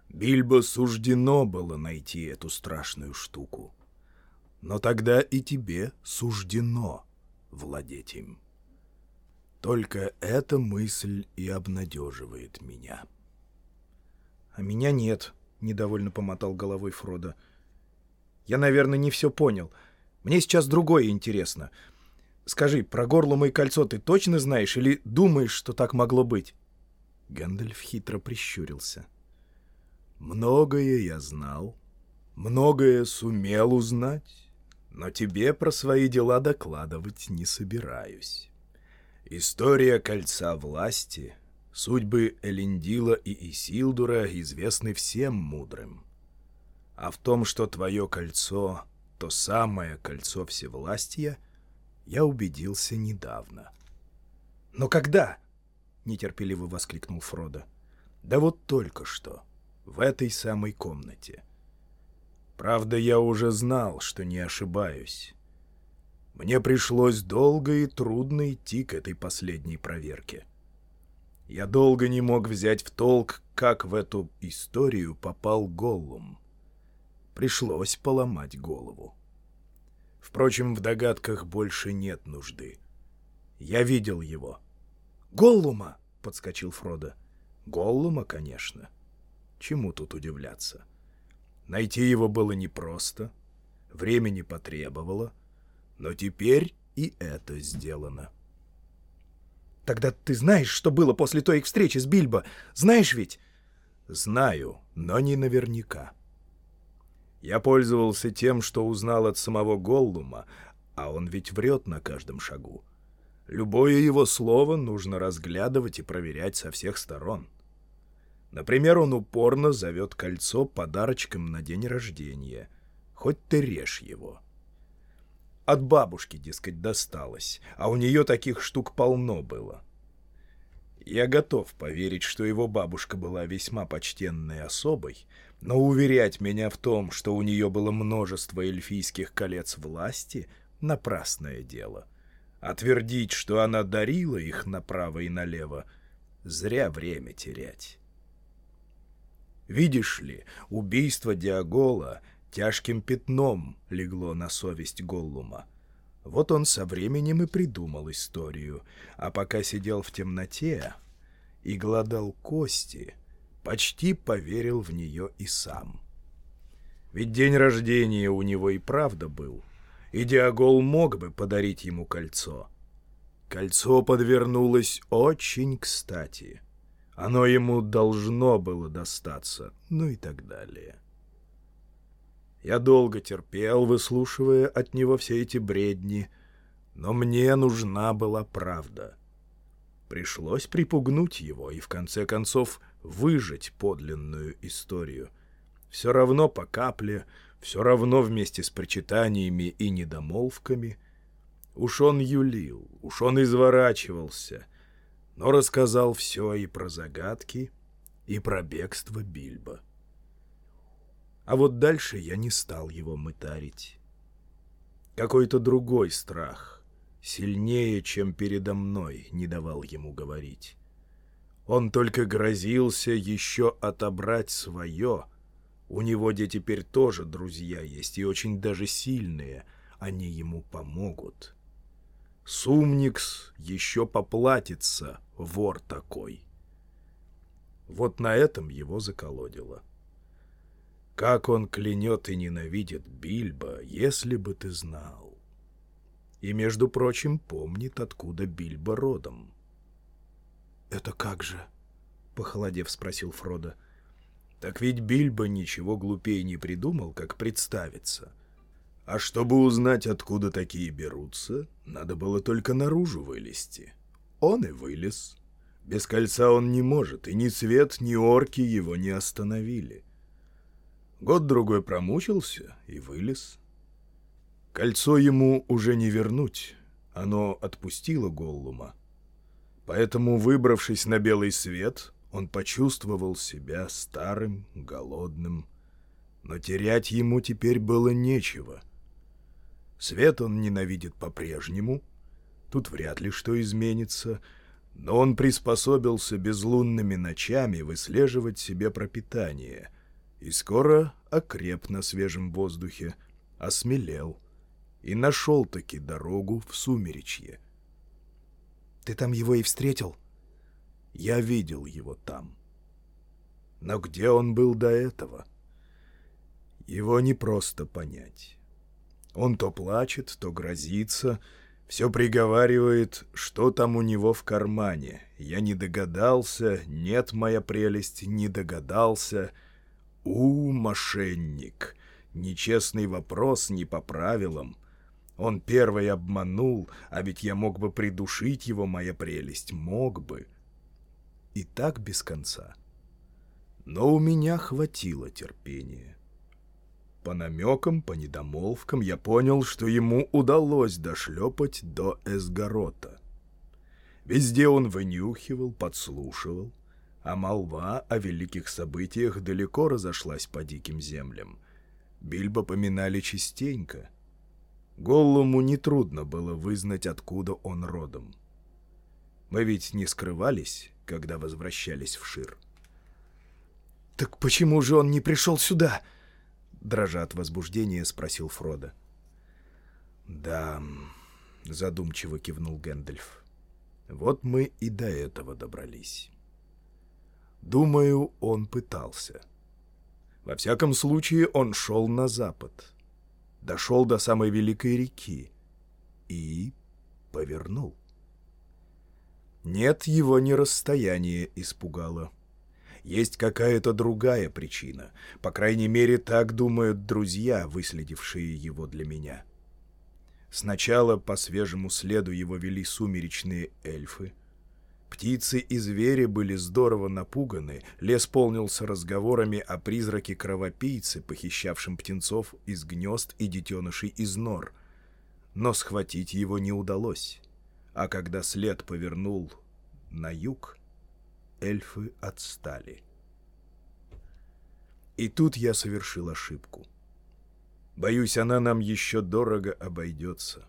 Speaker 1: Бильбо суждено было найти эту страшную штуку но тогда и тебе суждено владеть им. Только эта мысль и обнадеживает меня.
Speaker 3: — А меня нет, — недовольно помотал головой Фродо. — Я, наверное, не все понял. Мне сейчас другое интересно. Скажи, про горло и кольцо ты точно знаешь или думаешь, что так могло быть?
Speaker 1: Гэндальф хитро прищурился. — Многое я знал, многое сумел узнать но тебе про свои дела докладывать не собираюсь. История Кольца Власти, судьбы Элендила и Исилдура известны всем мудрым. А в том, что твое кольцо — то самое кольцо Всевластия, я убедился недавно.
Speaker 3: «Но когда?» — нетерпеливо воскликнул Фродо.
Speaker 1: «Да вот только что, в этой самой комнате». Правда, я уже знал, что не ошибаюсь. Мне пришлось долго и трудно идти к этой последней проверке. Я долго не мог взять в толк, как в эту историю попал Голлум. Пришлось поломать голову. Впрочем, в догадках больше нет нужды. Я видел его.
Speaker 3: «Голлума!» — подскочил Фродо.
Speaker 1: «Голлума, конечно. Чему тут удивляться?» Найти его было непросто, времени потребовало, но теперь и это сделано.
Speaker 3: «Тогда ты знаешь, что было после той их встречи с Бильбо? Знаешь ведь?»
Speaker 1: «Знаю, но не наверняка. Я пользовался тем, что узнал от самого Голлума, а он ведь врет на каждом шагу. Любое его слово нужно разглядывать и проверять со всех сторон». Например, он упорно зовет кольцо подарочком на день рождения. Хоть ты режь его. От бабушки, дескать, досталось, а у нее таких штук полно было. Я готов поверить, что его бабушка была весьма почтенной особой, но уверять меня в том, что у нее было множество эльфийских колец власти — напрасное дело. А твердить, что она дарила их направо и налево — зря время терять. Видишь ли, убийство Диагола тяжким пятном легло на совесть Голлума. Вот он со временем и придумал историю, а пока сидел в темноте и гладал кости, почти поверил в нее и сам. Ведь день рождения у него и правда был, и Диагол мог бы подарить ему кольцо. Кольцо подвернулось очень кстати — оно ему должно было достаться, ну и так далее. Я долго терпел, выслушивая от него все эти бредни, но мне нужна была правда. Пришлось припугнуть его и, в конце концов, выжить подлинную историю. Все равно по капле, все равно вместе с причитаниями и недомолвками. Уж он юлил, уж он изворачивался — но рассказал все и про загадки, и про бегство Бильбо. А вот дальше я не стал его мытарить. Какой-то другой страх, сильнее, чем передо мной, не давал ему говорить. Он только грозился еще отобрать свое. У него где теперь тоже друзья есть, и очень даже сильные. Они ему помогут. Сумникс еще поплатится, вор такой. Вот на этом его заколодило. Как он клянет и ненавидит Бильбо, если бы ты знал. И, между прочим, помнит, откуда Бильбо родом.
Speaker 3: — Это как же? — похолодев спросил Фродо.
Speaker 1: — Так ведь Бильбо ничего глупее не придумал, как представиться — а чтобы узнать, откуда такие берутся, надо было только наружу вылезти. Он и вылез. Без кольца он не может, и ни свет, ни орки его не остановили. Год-другой промучился и вылез. Кольцо ему уже не вернуть, оно отпустило Голлума. Поэтому, выбравшись на белый свет, он почувствовал себя старым, голодным. Но терять ему теперь было нечего — Свет он ненавидит по-прежнему. Тут вряд ли что изменится. Но он приспособился безлунными ночами выслеживать себе пропитание. И скоро окреп на свежем воздухе, осмелел. И нашел-таки дорогу в сумеречье.
Speaker 3: «Ты там его и встретил?»
Speaker 1: «Я видел его там». Но где он был до этого? Его не просто понять. Он то плачет, то грозится, все приговаривает, что там у него в кармане. Я не догадался, нет, моя прелесть, не догадался. У, мошенник! Нечестный вопрос, не по правилам. Он первый обманул, а ведь я мог бы придушить его, моя прелесть, мог бы. И так без конца. Но у меня хватило терпения. По намекам, по недомолвкам я понял, что ему удалось дошлепать до Эсгорота. Везде он вынюхивал, подслушивал, а молва о великих событиях далеко разошлась по диким землям. Бильбо поминали частенько. Голлуму нетрудно было вызнать, откуда он родом. Мы ведь не скрывались, когда возвращались в Шир.
Speaker 3: «Так почему же он не пришел сюда?»
Speaker 1: дрожа от возбуждения, спросил Фродо. «Да», — задумчиво кивнул Гэндальф, — «вот мы и до этого добрались». Думаю, он пытался. Во всяком случае, он шел на запад. Дошел до самой великой реки и повернул. Нет, его не расстояние испугало. Есть какая-то другая причина. По крайней мере, так думают друзья, выследившие его для меня. Сначала по свежему следу его вели сумеречные эльфы. Птицы и звери были здорово напуганы, лес полнился разговорами о призраке-кровопийце, похищавшем птенцов из гнезд и детенышей из нор. Но схватить его не удалось. А когда след повернул на юг, эльфы отстали. И тут я совершил ошибку. Боюсь, она нам еще дорого обойдется.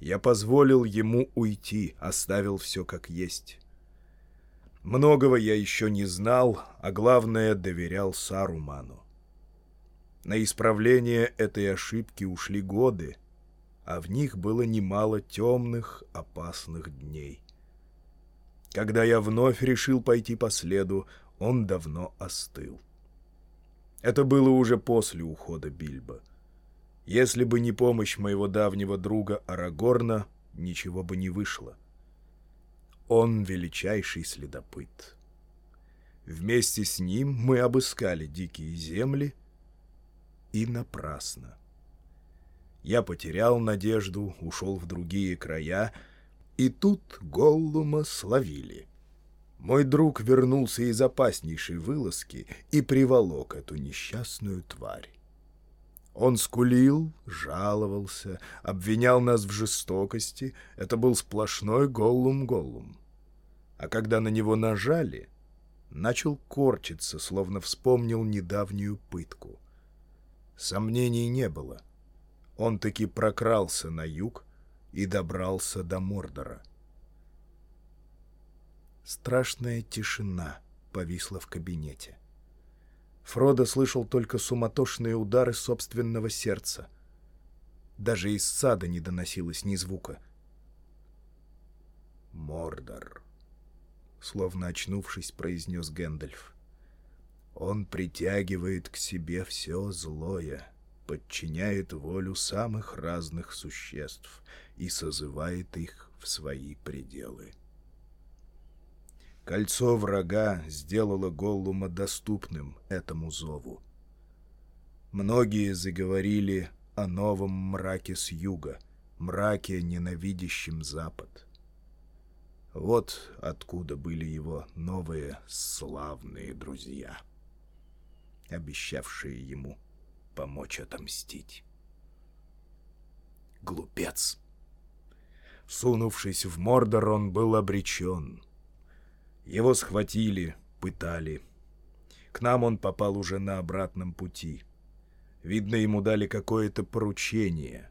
Speaker 1: Я позволил ему уйти, оставил все как есть. Многого я еще не знал, а главное, доверял Саруману. На исправление этой ошибки ушли годы, а в них было немало темных, опасных дней. Когда я вновь решил пойти по следу, он давно остыл. Это было уже после ухода Бильбо. Если бы не помощь моего давнего друга Арагорна, ничего бы не вышло. Он величайший следопыт. Вместе с ним мы обыскали дикие земли, и напрасно. Я потерял надежду, ушел в другие края, и тут Голлума словили. Мой друг вернулся из опаснейшей вылазки и приволок эту несчастную тварь. Он скулил, жаловался, обвинял нас в жестокости. Это был сплошной Голлум-Голлум. А когда на него нажали, начал корчиться, словно вспомнил недавнюю пытку. Сомнений не было. Он таки прокрался на юг,
Speaker 3: и добрался до Мордора. Страшная тишина повисла в кабинете. Фродо слышал только суматошные удары собственного сердца. Даже из сада не доносилось ни звука. «Мордор», — словно очнувшись, произнес Гэндальф. «Он притягивает к себе все злое, подчиняет волю самых разных существ и созывает их в свои пределы». Кольцо врага сделало Голлума доступным этому зову. Многие заговорили о новом мраке с юга, мраке, ненавидящем запад. Вот откуда были его новые славные друзья, обещавшие ему помочь отомстить. Глупец! Сунувшись в Мордор, он был обречен — его схватили, пытали. К нам он попал уже на обратном пути. Видно, ему дали какое-то поручение.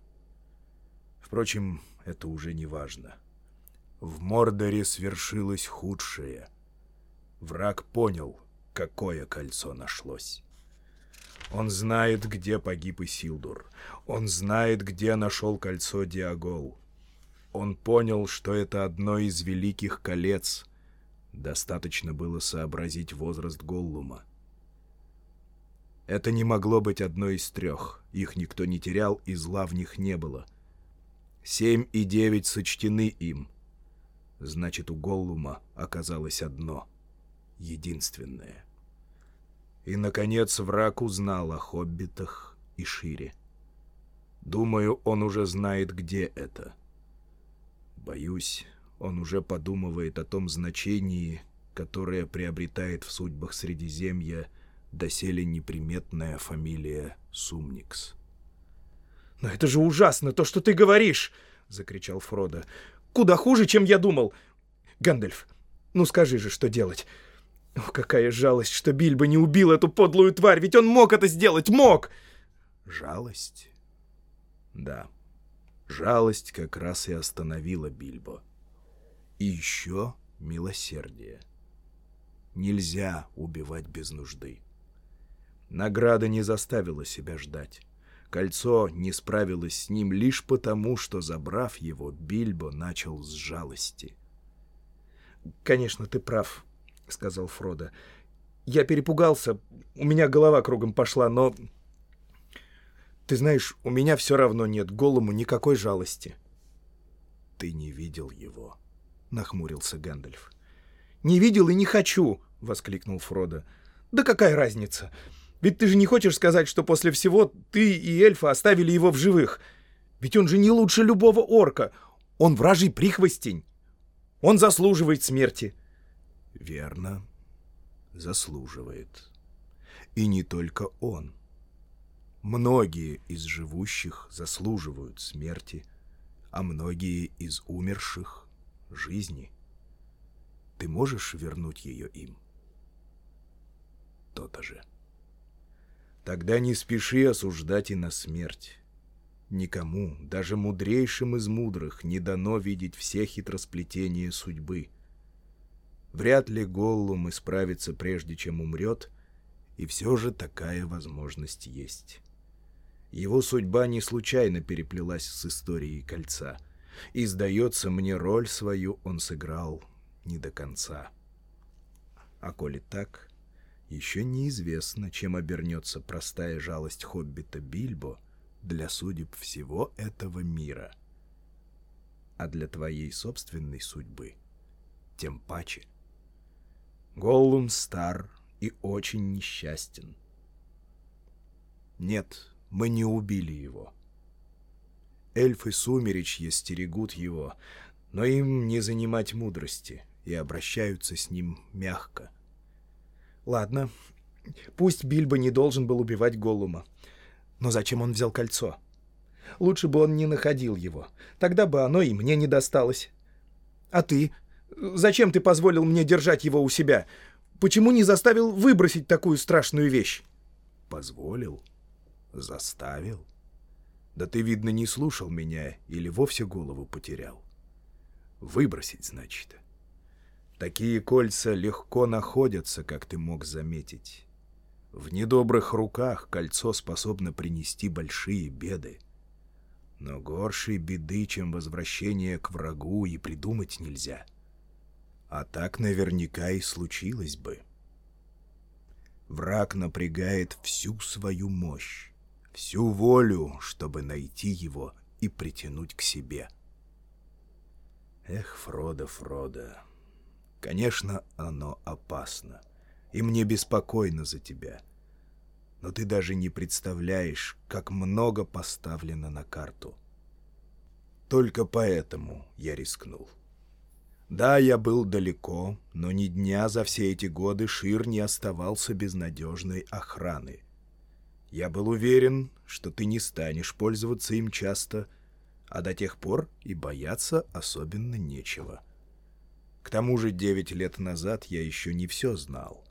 Speaker 3: Впрочем, это уже не важно. В Мордоре свершилось худшее. Враг понял, какое кольцо нашлось. Он знает, где погиб Исилдур. Он знает, где нашел кольцо Диагол. Он понял, что это одно из великих колец — Достаточно было сообразить возраст Голлума. Это не могло быть одной из трех. Их никто не терял, и зла в них не было. Семь и девять сочтены им. Значит, у Голлума оказалось одно. Единственное. И, наконец, враг узнал о хоббитах и шире. Думаю, он уже знает, где это. Боюсь, он уже подумывает о том значении, которое приобретает в судьбах Средиземья доселе неприметная фамилия Сумникс.
Speaker 1: «Но это же ужасно, то, что ты говоришь!» — закричал Фродо. «Куда хуже, чем я думал! Гандальф, ну скажи же, что делать!» О, какая жалость, что Бильбо не убил эту подлую тварь, ведь он мог это сделать, мог!
Speaker 3: Жалость? Да, жалость как раз и остановила Бильбо. И еще милосердие. Нельзя убивать без нужды. Награда не заставила себя ждать. Кольцо не справилось с ним лишь потому, что, забрав его, Бильбо начал с жалости.
Speaker 1: «Конечно, ты прав», — сказал Фродо. «Я перепугался, у меня голова кругом пошла, но...» «Ты знаешь, у меня все равно нет голому никакой жалости».
Speaker 3: «Ты не видел его», — нахмурился Гэндальф.
Speaker 1: «Не видел и не хочу!» — воскликнул Фродо. «Да какая разница? Ведь ты же не хочешь сказать, что после всего ты и эльфа оставили его в живых. Ведь он же не лучше любого орка. Он вражий прихвостень. Он заслуживает смерти».
Speaker 3: «Верно. Заслуживает. И не только он. Многие из живущих заслуживают смерти, а многие из умерших жизни. Ты можешь вернуть ее им? То-то же. Тогда не спеши осуждать и на смерть. Никому, даже мудрейшим из мудрых, не дано видеть все хитросплетения судьбы. Вряд ли Голлум исправится прежде, чем умрет, и все же такая возможность есть. Его судьба не случайно переплелась с историей кольца — и, сдается мне, роль свою он сыграл не до конца. А коли так, еще неизвестно, чем обернется простая жалость хоббита Бильбо для судеб всего этого мира. А для твоей собственной судьбы тем паче. Голлум стар и очень несчастен. Нет, мы не убили его. — Эльфы сумеречья стерегут его, но им не занимать мудрости, и обращаются с ним мягко.
Speaker 1: Ладно, пусть Бильбо не должен был убивать Голума. Но зачем он взял кольцо? Лучше бы он не находил его. Тогда бы оно и мне не досталось. А ты? Зачем ты позволил мне держать его у себя? Почему не заставил выбросить такую страшную вещь?
Speaker 3: Позволил? Заставил? Да ты, видно, не слушал меня или вовсе голову потерял. Выбросить, значит. Такие кольца легко находятся, как ты мог заметить. В недобрых руках кольцо способно принести большие беды. Но горшей беды, чем возвращение к врагу, и придумать нельзя. А так наверняка и случилось бы. Враг напрягает всю свою мощь, всю волю, чтобы найти его и притянуть к себе. Эх, Фродо, Фродо, конечно, оно опасно, и мне беспокойно за тебя. Но ты даже не представляешь, как много поставлено на карту. Только поэтому я рискнул. Да, я был далеко, но ни дня за все эти годы Шир не оставался без надежной охраны. Я был уверен, что ты не станешь пользоваться им часто, а до тех пор и бояться особенно нечего. К тому же девять лет назад я еще не все знал,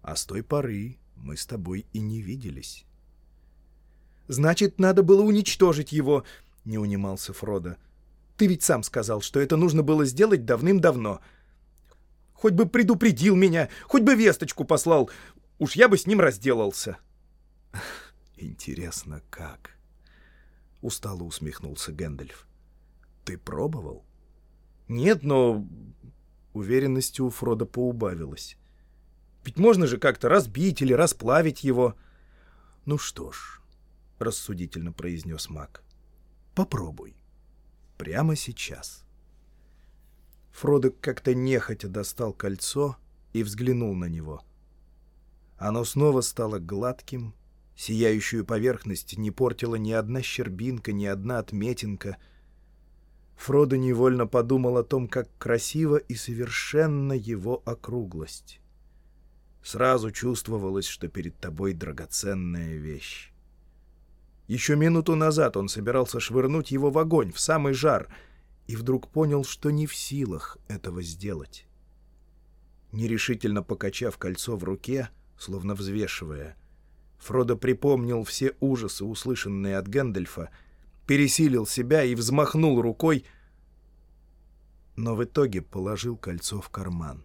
Speaker 3: а с той поры мы с тобой и не виделись.
Speaker 1: «Значит, надо было уничтожить его», — не унимался Фродо. Ты ведь сам сказал, что это нужно было сделать давным-давно. Хоть бы предупредил меня, хоть бы весточку послал. Уж я бы с ним разделался.
Speaker 3: Интересно, как? Устало усмехнулся Гэндальф. Ты пробовал?
Speaker 1: Нет, но... Уверенности у Фрода поубавилась. Ведь можно же как-то разбить или расплавить его.
Speaker 3: Ну что ж, рассудительно произнес маг. Попробуй прямо сейчас.
Speaker 1: Фродо как-то нехотя достал кольцо и взглянул на него. Оно снова стало гладким, сияющую поверхность не портила ни одна щербинка, ни одна отметинка. Фродо невольно подумал о том, как красиво и совершенно его округлость. Сразу чувствовалось, что перед тобой драгоценная вещь. Еще минуту назад он собирался швырнуть его в огонь, в самый жар, и вдруг понял, что не в силах этого сделать. Нерешительно покачав кольцо в руке, словно взвешивая, Фродо припомнил все ужасы, услышанные от Гэндальфа, пересилил себя и взмахнул рукой, но в итоге положил кольцо в карман.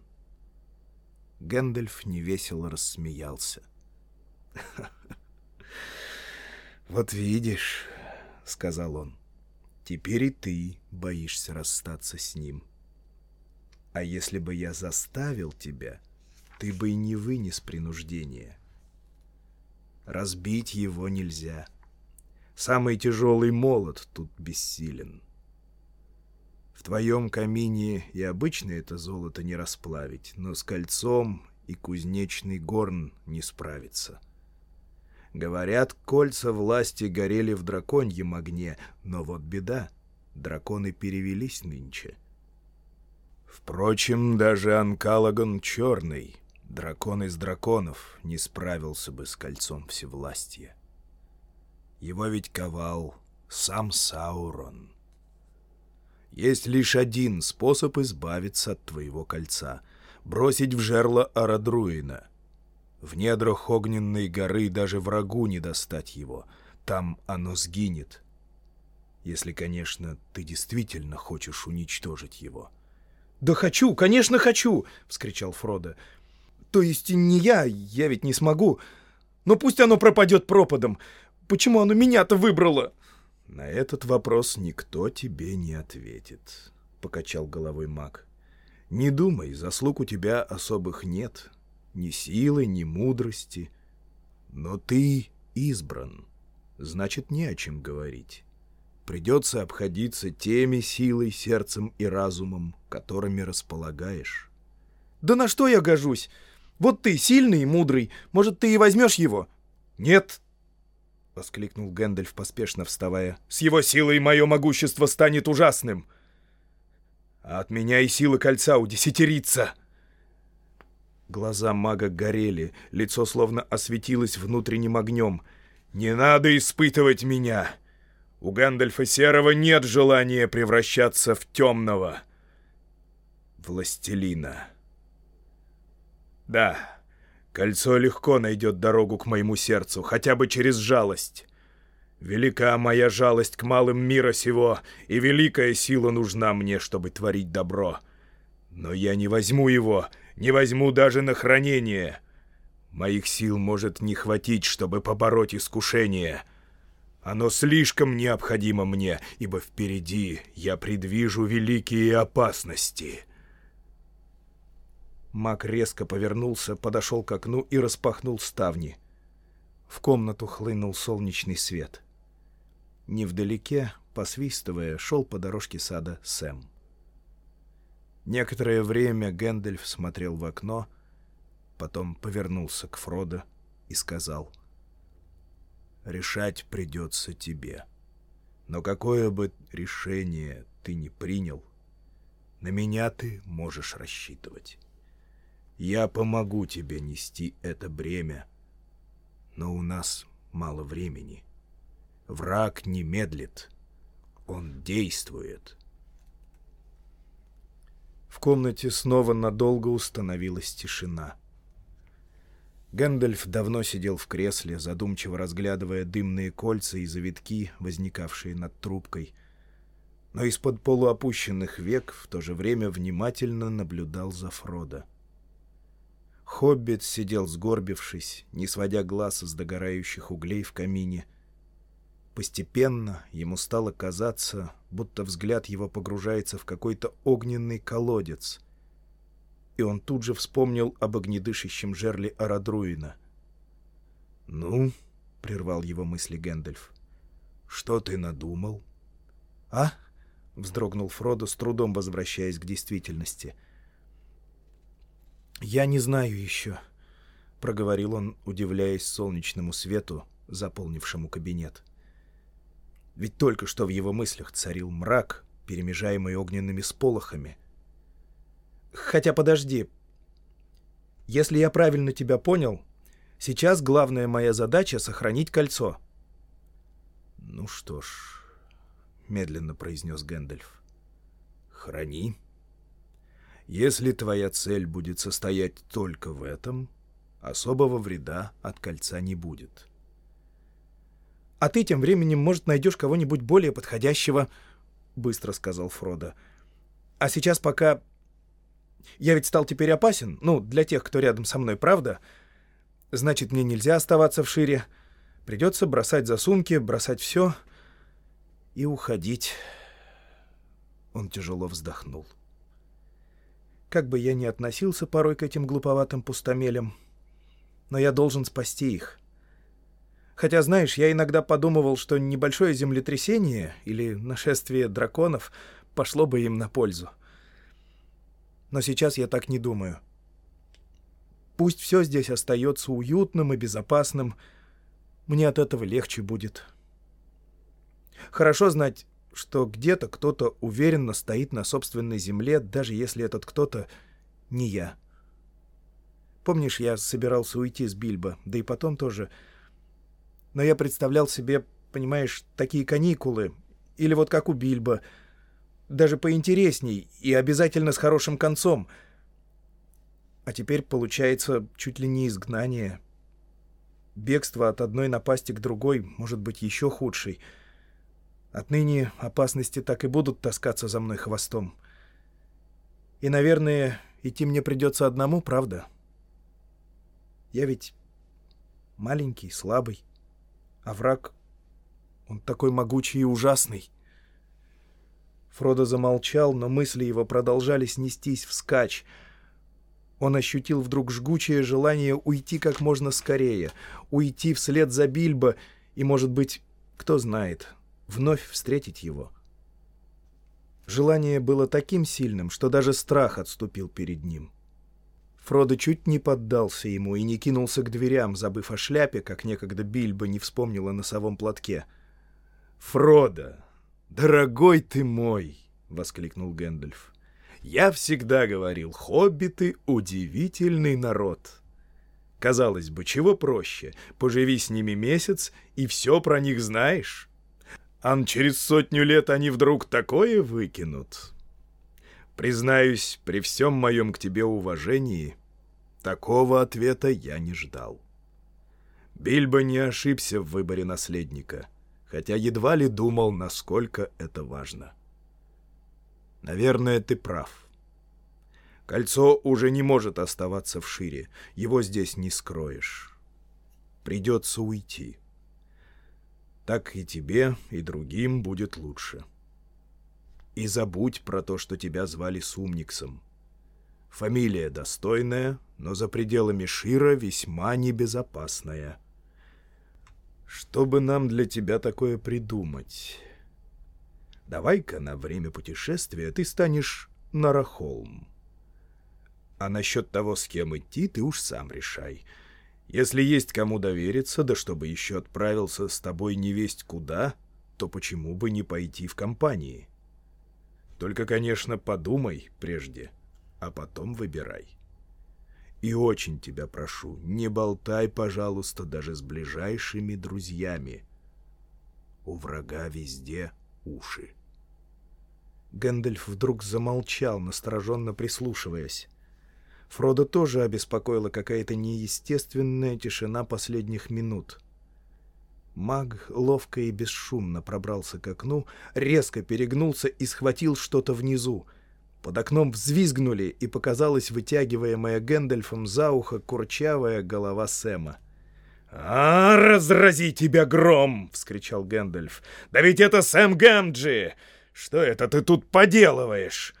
Speaker 1: Гэндальф невесело рассмеялся. «Вот видишь», — сказал он, — «теперь и ты боишься расстаться с ним. А если бы я заставил тебя, ты бы и не вынес принуждения. Разбить его нельзя. Самый тяжелый молот тут бессилен. В твоем камине и обычно это золото не расплавить, но с кольцом и кузнечный горн не справится». Говорят, кольца власти горели в драконьем огне, но вот беда, драконы перевелись нынче. Впрочем, даже Анкалагон Черный, дракон из драконов, не справился бы с кольцом всевластия. Его ведь ковал сам Саурон. Есть лишь один способ избавиться от твоего кольца — бросить в жерло Арадруина — в недрах огненной горы даже врагу не достать его. Там оно сгинет. Если, конечно, ты действительно хочешь уничтожить его. — Да хочу, конечно, хочу! — вскричал Фродо. — То есть не я, я ведь не смогу. Но пусть оно пропадет пропадом. Почему оно меня-то выбрало? — На этот вопрос никто тебе не ответит, — покачал головой маг. — Не думай, заслуг у тебя особых нет. — ни силы, ни мудрости. Но ты избран, значит, не о чем говорить. Придется обходиться теми силой, сердцем и разумом, которыми располагаешь. «Да на что я гожусь? Вот ты сильный и мудрый, может, ты и возьмешь его?» «Нет!» — воскликнул Гэндальф, поспешно вставая. «С его силой мое могущество станет ужасным!» «А от меня и силы кольца удесятерится!» Глаза мага горели, лицо словно осветилось внутренним огнем. «Не надо испытывать меня! У Гэндальфа Серого нет желания превращаться в темного!» «Властелина!» «Да, кольцо легко найдет дорогу к моему сердцу, хотя бы через жалость.
Speaker 2: Велика моя жалость к малым мира сего, и великая сила нужна мне, чтобы творить добро. Но я не возьму его, не возьму даже на хранение. Моих сил может не хватить, чтобы побороть искушение. Оно слишком необходимо мне, ибо впереди я предвижу великие опасности».
Speaker 1: Мак резко повернулся, подошел к окну и распахнул ставни. В комнату хлынул солнечный свет. Невдалеке, посвистывая, шел по дорожке сада Сэм. Некоторое время Гэндальф смотрел в окно, потом повернулся к Фродо и сказал, «Решать придется тебе. Но какое бы решение ты ни принял, на меня ты можешь рассчитывать. Я помогу тебе нести это бремя, но у нас мало времени. Враг не медлит, он действует». В комнате снова надолго установилась тишина. Гэндальф давно сидел в кресле, задумчиво разглядывая дымные кольца и завитки, возникавшие над трубкой. Но из-под полуопущенных век в то же время внимательно наблюдал за Фродо. Хоббит сидел сгорбившись, не сводя глаз с догорающих углей в камине — Постепенно ему стало казаться, будто взгляд его погружается в какой-то огненный колодец. И он тут же вспомнил об огнедышащем жерле Арадруина. «Ну?» — прервал его мысли Гэндальф. «Что ты надумал?» «А?» — вздрогнул Фродо, с трудом возвращаясь к действительности. «Я не знаю еще», — проговорил он, удивляясь солнечному свету, заполнившему кабинет. Ведь только что в его мыслях царил мрак, перемежаемый огненными сполохами. Хотя подожди. Если я правильно тебя понял, сейчас главная моя задача — сохранить кольцо. Ну что ж, — медленно произнес Гэндальф, — храни. Если твоя цель будет состоять только в этом, особого вреда от кольца не будет. А ты тем временем, может, найдешь кого-нибудь более подходящего, — быстро сказал Фродо. А сейчас пока... Я ведь стал теперь опасен, ну, для тех, кто рядом со мной, правда? Значит, мне нельзя оставаться в шире. Придется бросать засунки, бросать все и уходить. Он тяжело вздохнул. Как бы я ни относился порой к этим глуповатым пустомелям, но я должен спасти их. Хотя, знаешь, я иногда подумывал, что небольшое землетрясение или нашествие драконов пошло бы им на пользу. Но сейчас я так не думаю. Пусть все здесь остается уютным и безопасным, мне от этого легче будет. Хорошо знать, что где-то кто-то уверенно стоит на собственной земле, даже если этот кто-то не я. Помнишь, я собирался уйти с Бильбо, да и потом тоже но я представлял себе, понимаешь, такие каникулы, или вот как у Бильбо, даже поинтересней и обязательно с хорошим концом. А теперь получается чуть ли не изгнание. Бегство от одной напасти к другой может быть еще худшей. Отныне опасности так и будут таскаться за мной хвостом. И, наверное, идти мне придется одному, правда? Я ведь маленький, слабый. А враг, он такой могучий и ужасный. Фродо замолчал, но мысли его продолжали снестись вскачь. Он ощутил вдруг жгучее желание уйти как можно скорее, уйти вслед за Бильбо и, может быть, кто знает, вновь встретить его. Желание было таким сильным, что даже страх отступил перед ним. Фродо чуть не поддался ему и не кинулся к дверям, забыв о шляпе, как некогда Бильбо не вспомнил о носовом платке. «Фродо, дорогой ты мой!» — воскликнул Гэндальф. «Я всегда говорил, хоббиты — удивительный народ. Казалось бы, чего проще? Поживи с ними месяц, и все про них знаешь. А через сотню лет они вдруг такое выкинут». Признаюсь, при всем моем к тебе уважении, такого ответа я не ждал. Бильбо не ошибся в выборе наследника,
Speaker 3: хотя едва ли думал, насколько это важно. Наверное, ты прав. Кольцо уже не может оставаться в шире, его здесь не скроешь. Придется уйти. Так и тебе, и другим будет лучше. И забудь про то, что тебя звали Сумниксом. Фамилия достойная, но за пределами Шира весьма небезопасная. Что бы нам для тебя такое придумать? Давай-ка на время путешествия ты станешь Нарахолм. А насчет того, с кем идти, ты уж сам решай. Если есть кому довериться, да чтобы еще отправился с тобой невесть куда, то почему бы не пойти в компании? Только, конечно, подумай прежде, а потом выбирай. И очень тебя прошу, не болтай, пожалуйста, даже с ближайшими друзьями. У врага везде уши.
Speaker 1: Гэндальф вдруг замолчал, настороженно прислушиваясь. Фродо тоже обеспокоила какая-то неестественная тишина последних минут. Маг ловко и бесшумно пробрался к окну, резко перегнулся и схватил что-то внизу — под окном взвизгнули, и показалась вытягиваемая Гэндальфом за ухо курчавая голова Сэма.
Speaker 2: «А, разрази тебя гром!» — вскричал Гэндальф. «Да ведь это Сэм Гэмджи! Что это ты тут поделываешь?»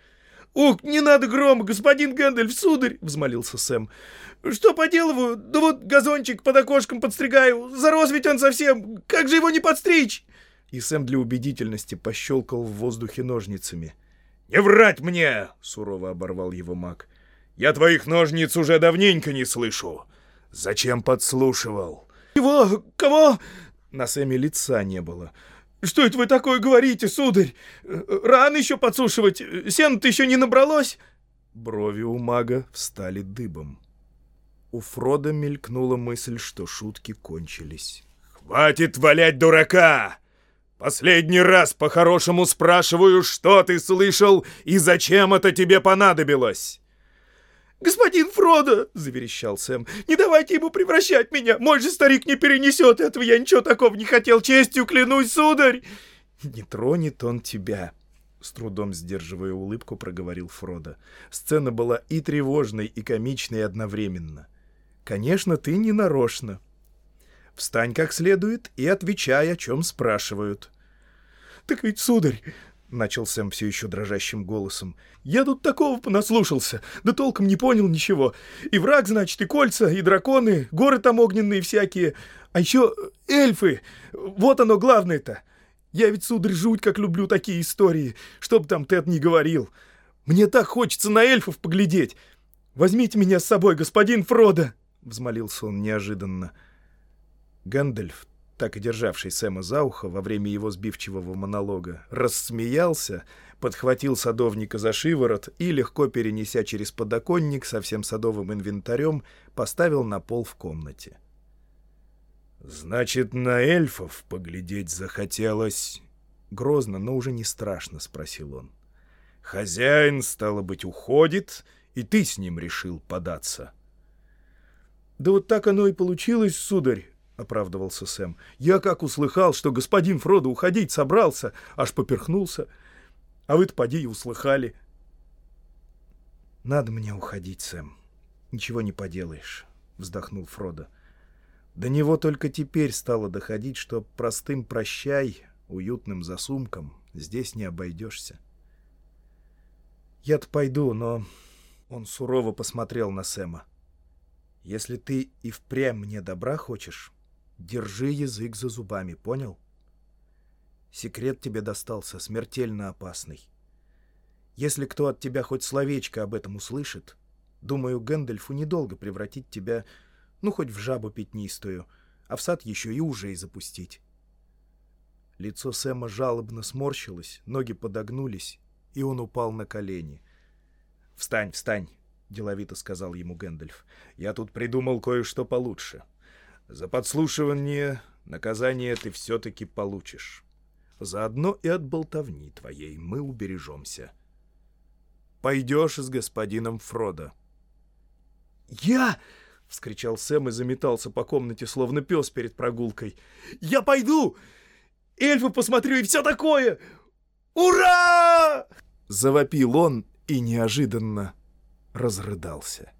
Speaker 4: «Ух, не надо грома, господин Гэндальф, сударь!» — взмолился Сэм. «Что поделываю? Да вот газончик под окошком подстригаю. Зарос ведь он совсем. Как же его не подстричь?»
Speaker 1: И Сэм для убедительности пощелкал в воздухе ножницами.
Speaker 2: — «Не врать мне!» — сурово оборвал его маг. «Я твоих ножниц уже давненько не слышу. Зачем подслушивал?»
Speaker 4: «Его? Кого?»
Speaker 1: На Сэме лица не было.
Speaker 4: «Что это вы такое говорите, сударь? Рано еще подсушивать. Сена-то еще не набралось?»
Speaker 1: Брови у мага встали дыбом. У Фрода мелькнула мысль, что шутки кончились.
Speaker 2: «Хватит валять дурака! Последний раз по-хорошему спрашиваю, что ты слышал и зачем это тебе понадобилось?»
Speaker 4: «Господин Фродо!» — заверещал Сэм. «Не давайте ему превращать меня! Мой же старик не перенесет этого! Я ничего такого не хотел! Честью клянусь, сударь!»
Speaker 1: «Не тронет он тебя!» С трудом сдерживая улыбку, проговорил Фродо. Сцена была и тревожной, и комичной одновременно. «Конечно, ты не нарочно!» Встань как следует и отвечай, о чем спрашивают.
Speaker 4: — Так ведь, сударь, — начал Сэм все еще дрожащим голосом, — я тут такого понаслушался, да толком не понял ничего. И враг, значит, и кольца, и драконы, горы там огненные всякие, а еще эльфы. Вот оно главное-то. Я ведь, сударь, жуть как люблю такие истории, чтоб там Тед не говорил. Мне так хочется на эльфов поглядеть. Возьмите меня с собой, господин Фродо, — взмолился он неожиданно.
Speaker 1: — Гэндальф, так и державший Сэма за ухо во время его сбивчивого монолога, рассмеялся, подхватил садовника за шиворот и, легко перенеся через подоконник со всем садовым инвентарем, поставил на пол в комнате.
Speaker 3: «Значит, на эльфов поглядеть захотелось?»
Speaker 1: Грозно, но уже не страшно, спросил он.
Speaker 3: «Хозяин, стало быть, уходит, и ты с ним решил податься?»
Speaker 4: «Да вот так оно и получилось, сударь», оправдывался Сэм. «Я как услыхал, что господин Фродо уходить собрался, аж поперхнулся. А вы-то поди и услыхали».
Speaker 1: «Надо мне уходить, Сэм. Ничего не поделаешь», — вздохнул Фродо. До него только теперь стало доходить, что простым «прощай» уютным засумком здесь не обойдешься. «Я-то пойду, но...» Он сурово посмотрел на Сэма. «Если ты и впрямь мне добра хочешь, Держи язык за зубами, понял? Секрет тебе достался, смертельно опасный. Если кто от тебя хоть словечко об этом услышит, думаю, Гэндальфу недолго превратить тебя, ну, хоть в жабу пятнистую, а в сад еще и ужей запустить. Лицо Сэма жалобно сморщилось, ноги подогнулись, и он упал на колени. «Встань, встань!» — деловито сказал ему Гэндальф. «Я тут придумал кое-что получше». За подслушивание наказание ты все-таки получишь. Заодно и от болтовни твоей мы убережемся. Пойдешь с господином Фродо.
Speaker 4: «Я!» — вскричал Сэм и заметался по комнате, словно пес перед прогулкой. «Я пойду! эльфов посмотрю и все такое! Ура!»
Speaker 3: Завопил он и неожиданно разрыдался.